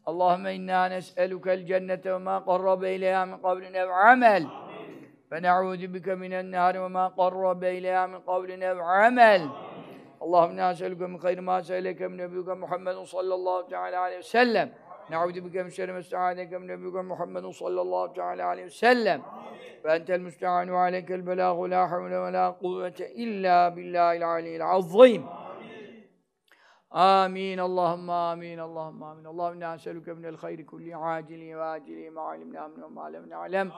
Allahümme inna nes'elukel cennete ve ma qarrabe ileyha min kavlin ev amel. Ve ne'udu bike minen nâri ve ma qarrabe ileyha min kavlin ev amel. Allahümme inna nes'eluke min hayri ma se'eleke min nebiyuke Muhammedun sallallahu teala aleyhi ve sellem. Ne'udu bike min şerri mesta'adeke min nebiyuke Muhammedun sallallahu teala aleyhi ve sellem. Ve entel müsta'anu ve aleykel belâhu la havle ve la آمين. اللهم آمين. اللهم آمين. اللهم إنا نسألك من الخير كل عاجل وآجل ما علمنا منه وما لم نعلم.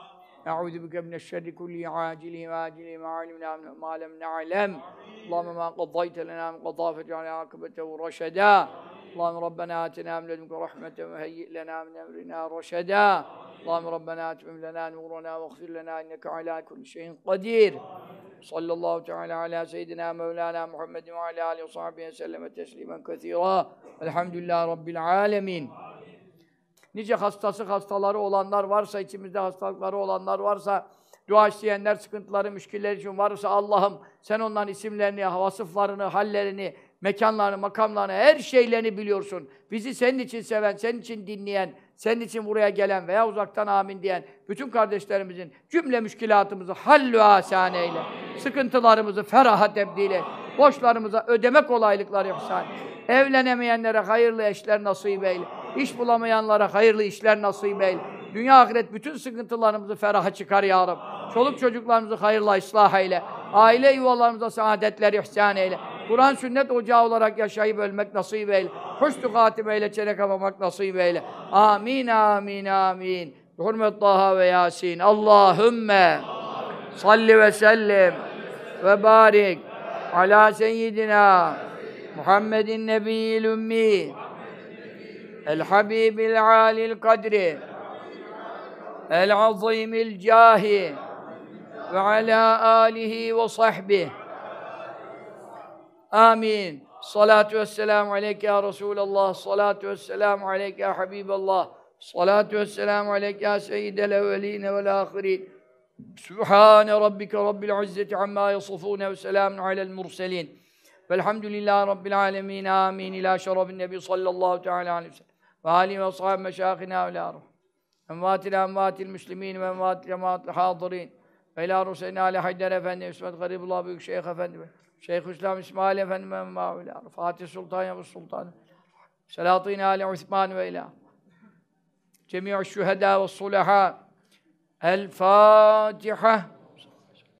نعوذ بك من الشر كل عاجل وآجل ما علمنا منه وما لم نعلم. اللهم ما قضيت لنا من قضاء فاجعل عاقبته رشدا. اللهم ربنا آتنا من لدنك رحمة وهيئ لنا من أمرنا رشدا. اللهم ربنا أتمم لنا نورنا واغفر لنا إنك على كل شيء قدير صلى الله تعالى على سيدنا مولانا محمد وعلى آله وصحبه وسلم تسليما كثيرا الحمد لله رب العالمين Nice hastası hastaları olanlar varsa, içimizde hastalıkları olanlar varsa, dua isteyenler, sıkıntıları, müşkiller için varsa Allah'ım sen onların isimlerini, vasıflarını, hallerini, mekanlarını, makamlarını, her şeylerini biliyorsun. Bizi senin için seven, senin için dinleyen, senin için buraya gelen veya uzaktan amin diyen bütün kardeşlerimizin cümle müşkilatımızı hallü asan eyle. Sıkıntılarımızı feraha tebdil et. Borçlarımıza ödeme kolaylıkları ihsan. Evlenemeyenlere hayırlı eşler nasip eyle. İş bulamayanlara hayırlı işler nasip eyle. Dünya ahiret bütün sıkıntılarımızı feraha çıkar ya Rabbi. Çoluk çocuklarımızı hayırla ıslah eyle. Aile yuvalarımıza saadetler ihsan eyle. Kur'an sünnet ocağı olarak yaşayıp ölmek nasip eyle. Hüsnü hatimeyle çenek almak nasip eyle. Amin, amin, amin. Hürmet Taha ve Yasin. Allahümme salli ve sellim ve barik ala seyyidina Muhammedin Nebiyil Ümmi El Habibil Alil Kadri El Azimil Cahi ve ala alihi ve sahbihi Amin. Salatu vesselamu aleyke ya Resulallah. Salatu vesselamu aleyke ya Habiballah. Salatu vesselamu aleyke ya seyyidel evveline vel ahirin. Sübhane rabbike rabbil izzeti amma yasifune ve selamun alel murselin. Velhamdülillahi rabbil alemin. Amin. İlâ şerefin nebi sallallahu teala aleyhi ve sellem. Ve âli ve sahâb meşâkhina ve lâruh. Envâtil envâtil müslimîn ve envâtil emâtil hâzırîn. Ve ilâ rusenâ le haydar efendi, Üsmet Garibullah Büyük Şeyh Efendi. أفندي شيخ الإسلام إسماعيل أفندي ما وإلى فاتح السلطان يا السلطان سلاطين آل عثمان وإلى جميع الشهداء والصلحاء الفاتحة